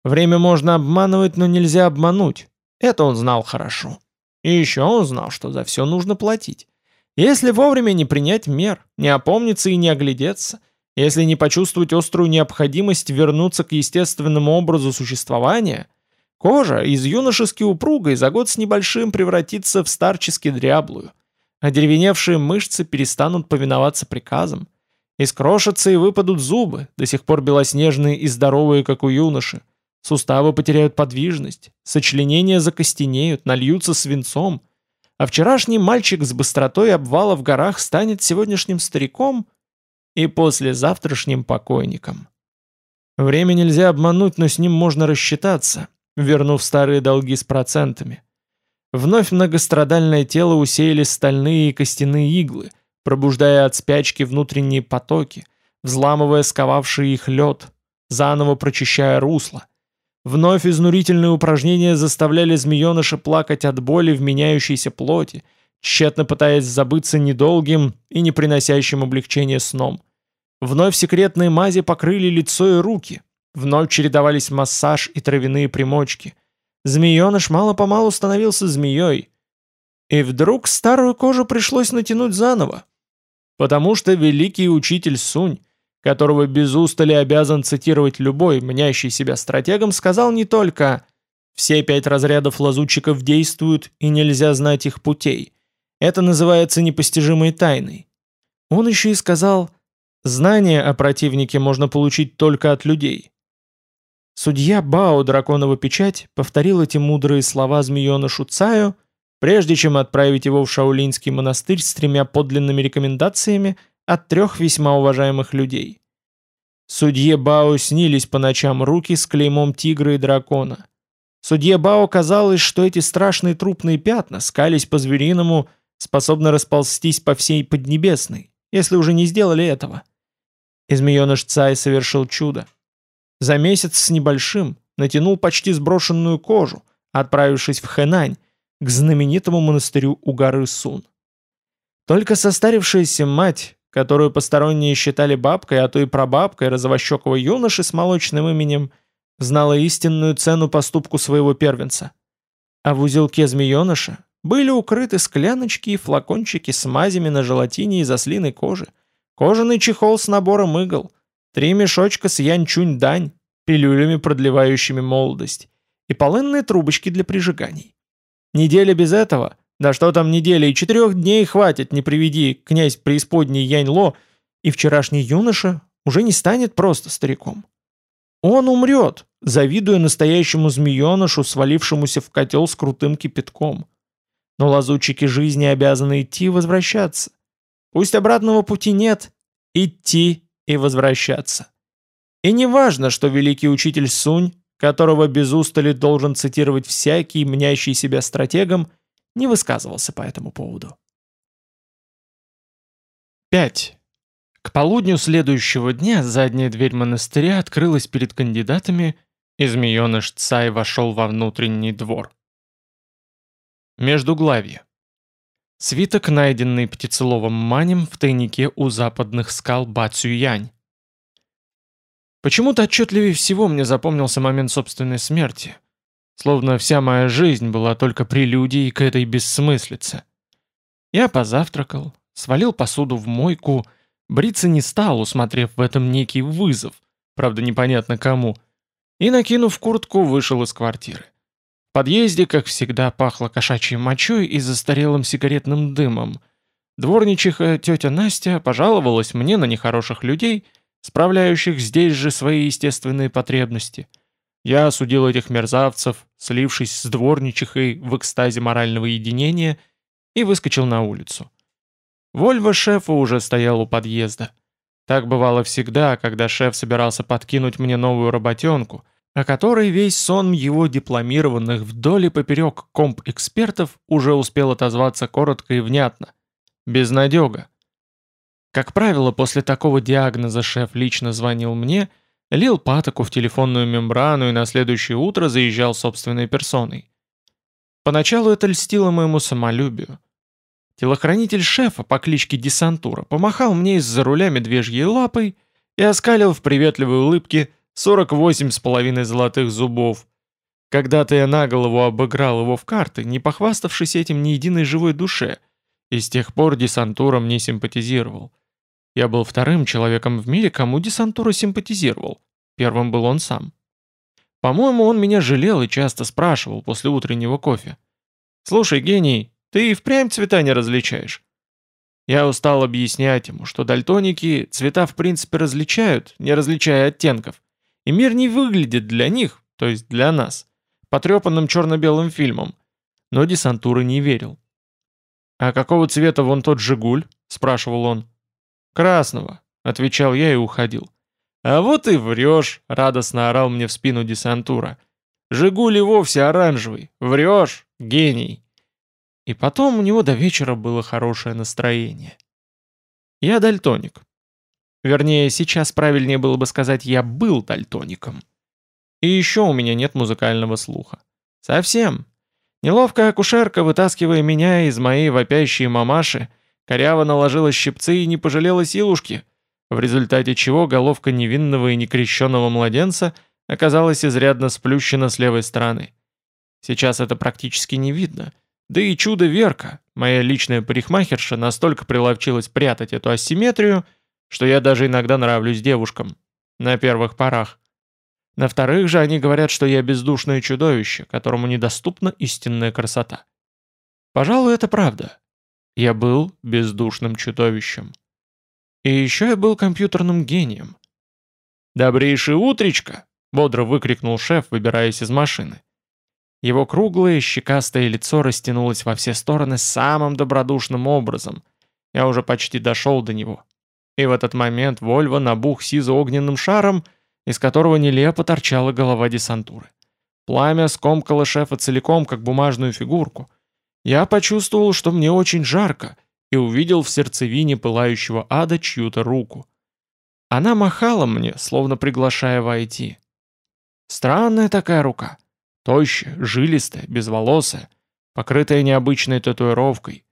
Время можно обманывать, но нельзя обмануть. Это он знал хорошо. И еще он знал, что за все нужно платить. Если вовремя не принять мер, не опомниться и не оглядеться, если не почувствовать острую необходимость вернуться к естественному образу существования, кожа из юношески упругой за год с небольшим превратится в старчески дряблую, а деревеневшие мышцы перестанут повиноваться приказам, искрошатся и выпадут зубы, до сих пор белоснежные и здоровые, как у юноши, Суставы потеряют подвижность, сочленения закостенеют, нальются свинцом, а вчерашний мальчик с быстротой обвала в горах станет сегодняшним стариком и послезавтрашним покойником. Время нельзя обмануть, но с ним можно рассчитаться, вернув старые долги с процентами. Вновь многострадальное тело усеяли стальные и костяные иглы, пробуждая от спячки внутренние потоки, взламывая сковавший их лед, заново прочищая русло. Вновь изнурительные упражнения заставляли змееныша плакать от боли в меняющейся плоти, тщетно пытаясь забыться недолгим и не приносящим облегчения сном. Вновь секретные мази покрыли лицо и руки, вновь чередовались массаж и травяные примочки. Змееныш мало-помалу становился змеей. И вдруг старую кожу пришлось натянуть заново, потому что великий учитель Сунь которого без устали обязан цитировать любой, мнящий себя стратегом, сказал не только «все пять разрядов лазутчиков действуют, и нельзя знать их путей». Это называется непостижимой тайной. Он еще и сказал «знание о противнике можно получить только от людей». Судья Бао Драконова Печать повторил эти мудрые слова змеенышу Цаю, прежде чем отправить его в Шаолинский монастырь с тремя подлинными рекомендациями – от трех весьма уважаемых людей. Судье Бао снились по ночам руки с клеймом тигра и дракона. Судье Бао казалось, что эти страшные трупные пятна скались по-звериному, способны расползтись по всей Поднебесной, если уже не сделали этого. И змееныш Цай совершил чудо. За месяц с небольшим натянул почти сброшенную кожу, отправившись в Хэнань, к знаменитому монастырю у горы Сун. Только состарившаяся мать, которую посторонние считали бабкой, а то и прабабкой розовощекого юноши с молочным именем, знала истинную цену поступку своего первенца. А в узелке змееныша были укрыты скляночки и флакончики с мазями на желатине из ослиной кожи, кожаный чехол с набором игл, три мешочка с янчунь-дань, пилюлями, продлевающими молодость, и полынные трубочки для прижиганий. Неделя без этого — да что там недели, и четырех дней хватит, не приведи князь преисподней Янь-Ло, и вчерашний юноша уже не станет просто стариком. Он умрет, завидуя настоящему змеенышу, свалившемуся в котел с крутым кипятком. Но лазутчики жизни обязаны идти и возвращаться. Пусть обратного пути нет, идти и возвращаться. И не важно, что великий учитель Сунь, которого без устали должен цитировать всякий, мнящий себя стратегом, не высказывался по этому поводу. 5. К полудню следующего дня задняя дверь монастыря открылась перед кандидатами, и змееныш Цай вошел во внутренний двор. Междуглавье. Свиток, найденный птицеловым манем в тайнике у западных скал Бацюянь. Почему-то отчетливее всего мне запомнился момент собственной смерти – Словно вся моя жизнь была только прелюдией к этой бессмыслице. Я позавтракал, свалил посуду в мойку, бриться не стал, усмотрев в этом некий вызов, правда непонятно кому, и, накинув куртку, вышел из квартиры. Подъезде, как всегда, пахло кошачьей мочой и застарелым сигаретным дымом. Дворничиха тетя Настя пожаловалась мне на нехороших людей, справляющих здесь же свои естественные потребности – я осудил этих мерзавцев, слившись с дворничихой в экстазе морального единения, и выскочил на улицу. Вольво шефа уже стоял у подъезда. Так бывало всегда, когда шеф собирался подкинуть мне новую работенку, о которой весь сон его дипломированных вдоль и поперек комп-экспертов уже успел отозваться коротко и внятно. Безнадега. Как правило, после такого диагноза шеф лично звонил мне – лил патоку в телефонную мембрану и на следующее утро заезжал собственной персоной. Поначалу это льстило моему самолюбию. Телохранитель шефа по кличке Десантура помахал мне из-за руля медвежьей лапой и оскалил в приветливой улыбке 48,5 золотых зубов. Когда-то я на голову обыграл его в карты, не похваставшись этим ни единой живой душе, и с тех пор Десантура мне симпатизировал. Я был вторым человеком в мире, кому десантура симпатизировал. Первым был он сам. По-моему, он меня жалел и часто спрашивал после утреннего кофе. «Слушай, гений, ты и впрямь цвета не различаешь?» Я устал объяснять ему, что дальтоники цвета в принципе различают, не различая оттенков. И мир не выглядит для них, то есть для нас, потрепанным черно-белым фильмом. Но десантура не верил. «А какого цвета вон тот «Жигуль»?» – спрашивал он. «Красного», — отвечал я и уходил. «А вот и врешь», — радостно орал мне в спину десантура. «Жигули вовсе оранжевый. Врешь, гений». И потом у него до вечера было хорошее настроение. Я дальтоник. Вернее, сейчас правильнее было бы сказать «я был дальтоником». И еще у меня нет музыкального слуха. Совсем. Неловкая акушерка, вытаскивая меня из моей вопящей мамаши, коряво наложила щипцы и не пожалела силушки, в результате чего головка невинного и некрещенного младенца оказалась изрядно сплющена с левой стороны. Сейчас это практически не видно. Да и чудо Верка, моя личная парикмахерша, настолько приловчилась прятать эту асимметрию, что я даже иногда нравлюсь девушкам. На первых порах. На вторых же они говорят, что я бездушное чудовище, которому недоступна истинная красота. Пожалуй, это правда. Я был бездушным чудовищем. И еще я был компьютерным гением. «Добрейшее утречко!» — бодро выкрикнул шеф, выбираясь из машины. Его круглое, щекастое лицо растянулось во все стороны самым добродушным образом. Я уже почти дошел до него. И в этот момент Вольво набух сизо-огненным шаром — из которого нелепо торчала голова десантуры. Пламя скомкало шефа целиком, как бумажную фигурку. Я почувствовал, что мне очень жарко, и увидел в сердцевине пылающего ада чью-то руку. Она махала мне, словно приглашая войти. Странная такая рука. Тощая, жилистая, безволосая, покрытая необычной татуировкой.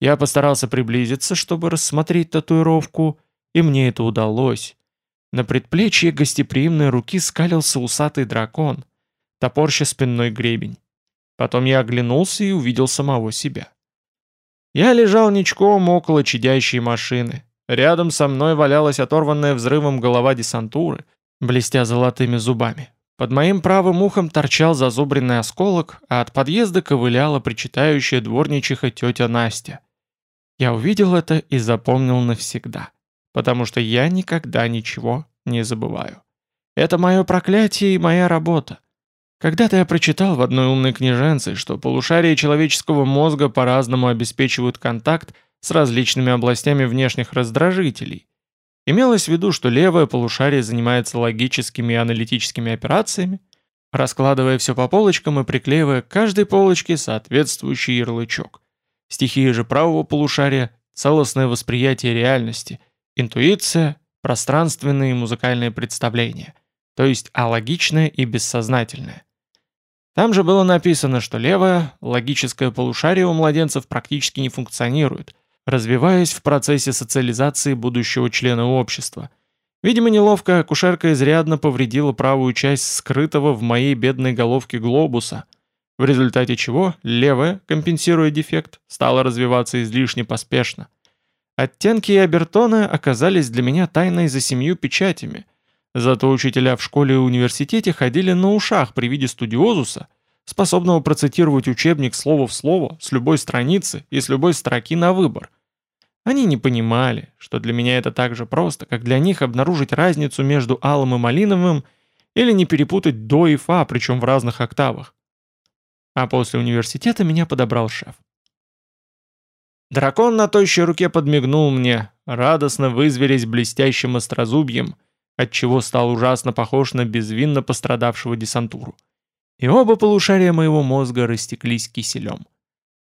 Я постарался приблизиться, чтобы рассмотреть татуировку, и мне это удалось. На предплечье гостеприимной руки скалился усатый дракон, топорща спинной гребень. Потом я оглянулся и увидел самого себя. Я лежал ничком около чадящей машины. Рядом со мной валялась оторванная взрывом голова десантуры, блестя золотыми зубами. Под моим правым ухом торчал зазубренный осколок, а от подъезда ковыляла причитающая дворничиха тетя Настя. Я увидел это и запомнил навсегда потому что я никогда ничего не забываю. Это мое проклятие и моя работа. Когда-то я прочитал в одной умной книженце, что полушария человеческого мозга по-разному обеспечивают контакт с различными областями внешних раздражителей. Имелось в виду, что левое полушарие занимается логическими и аналитическими операциями, раскладывая все по полочкам и приклеивая к каждой полочке соответствующий ярлычок. Стихия же правого полушария – целостное восприятие реальности – Интуиция, пространственные и музыкальные представления, то есть алогичное и бессознательное. Там же было написано, что левое, логическое полушарие у младенцев практически не функционирует, развиваясь в процессе социализации будущего члена общества. Видимо, неловкая акушерка изрядно повредила правую часть скрытого в моей бедной головке глобуса, в результате чего левое, компенсируя дефект, стало развиваться излишне поспешно. Оттенки и обертоны оказались для меня тайной за семью печатями. Зато учителя в школе и университете ходили на ушах при виде студиозуса, способного процитировать учебник слово в слово с любой страницы и с любой строки на выбор. Они не понимали, что для меня это так же просто, как для них обнаружить разницу между алым и малиновым или не перепутать до и фа, причем в разных октавах. А после университета меня подобрал шеф. Дракон на тощей руке подмигнул мне, радостно вызверясь блестящим острозубьем, отчего стал ужасно похож на безвинно пострадавшего десантуру. И оба полушария моего мозга растеклись киселем.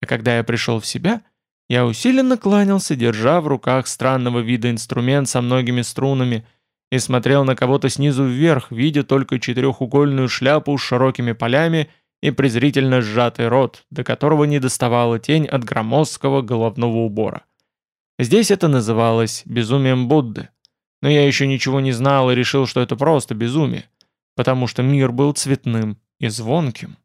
А когда я пришел в себя, я усиленно кланялся, держа в руках странного вида инструмент со многими струнами, и смотрел на кого-то снизу вверх, видя только четырехугольную шляпу с широкими полями и презрительно сжатый рот, до которого не доставала тень от громоздкого головного убора. Здесь это называлось безумием Будды, но я еще ничего не знал и решил, что это просто безумие, потому что мир был цветным и звонким.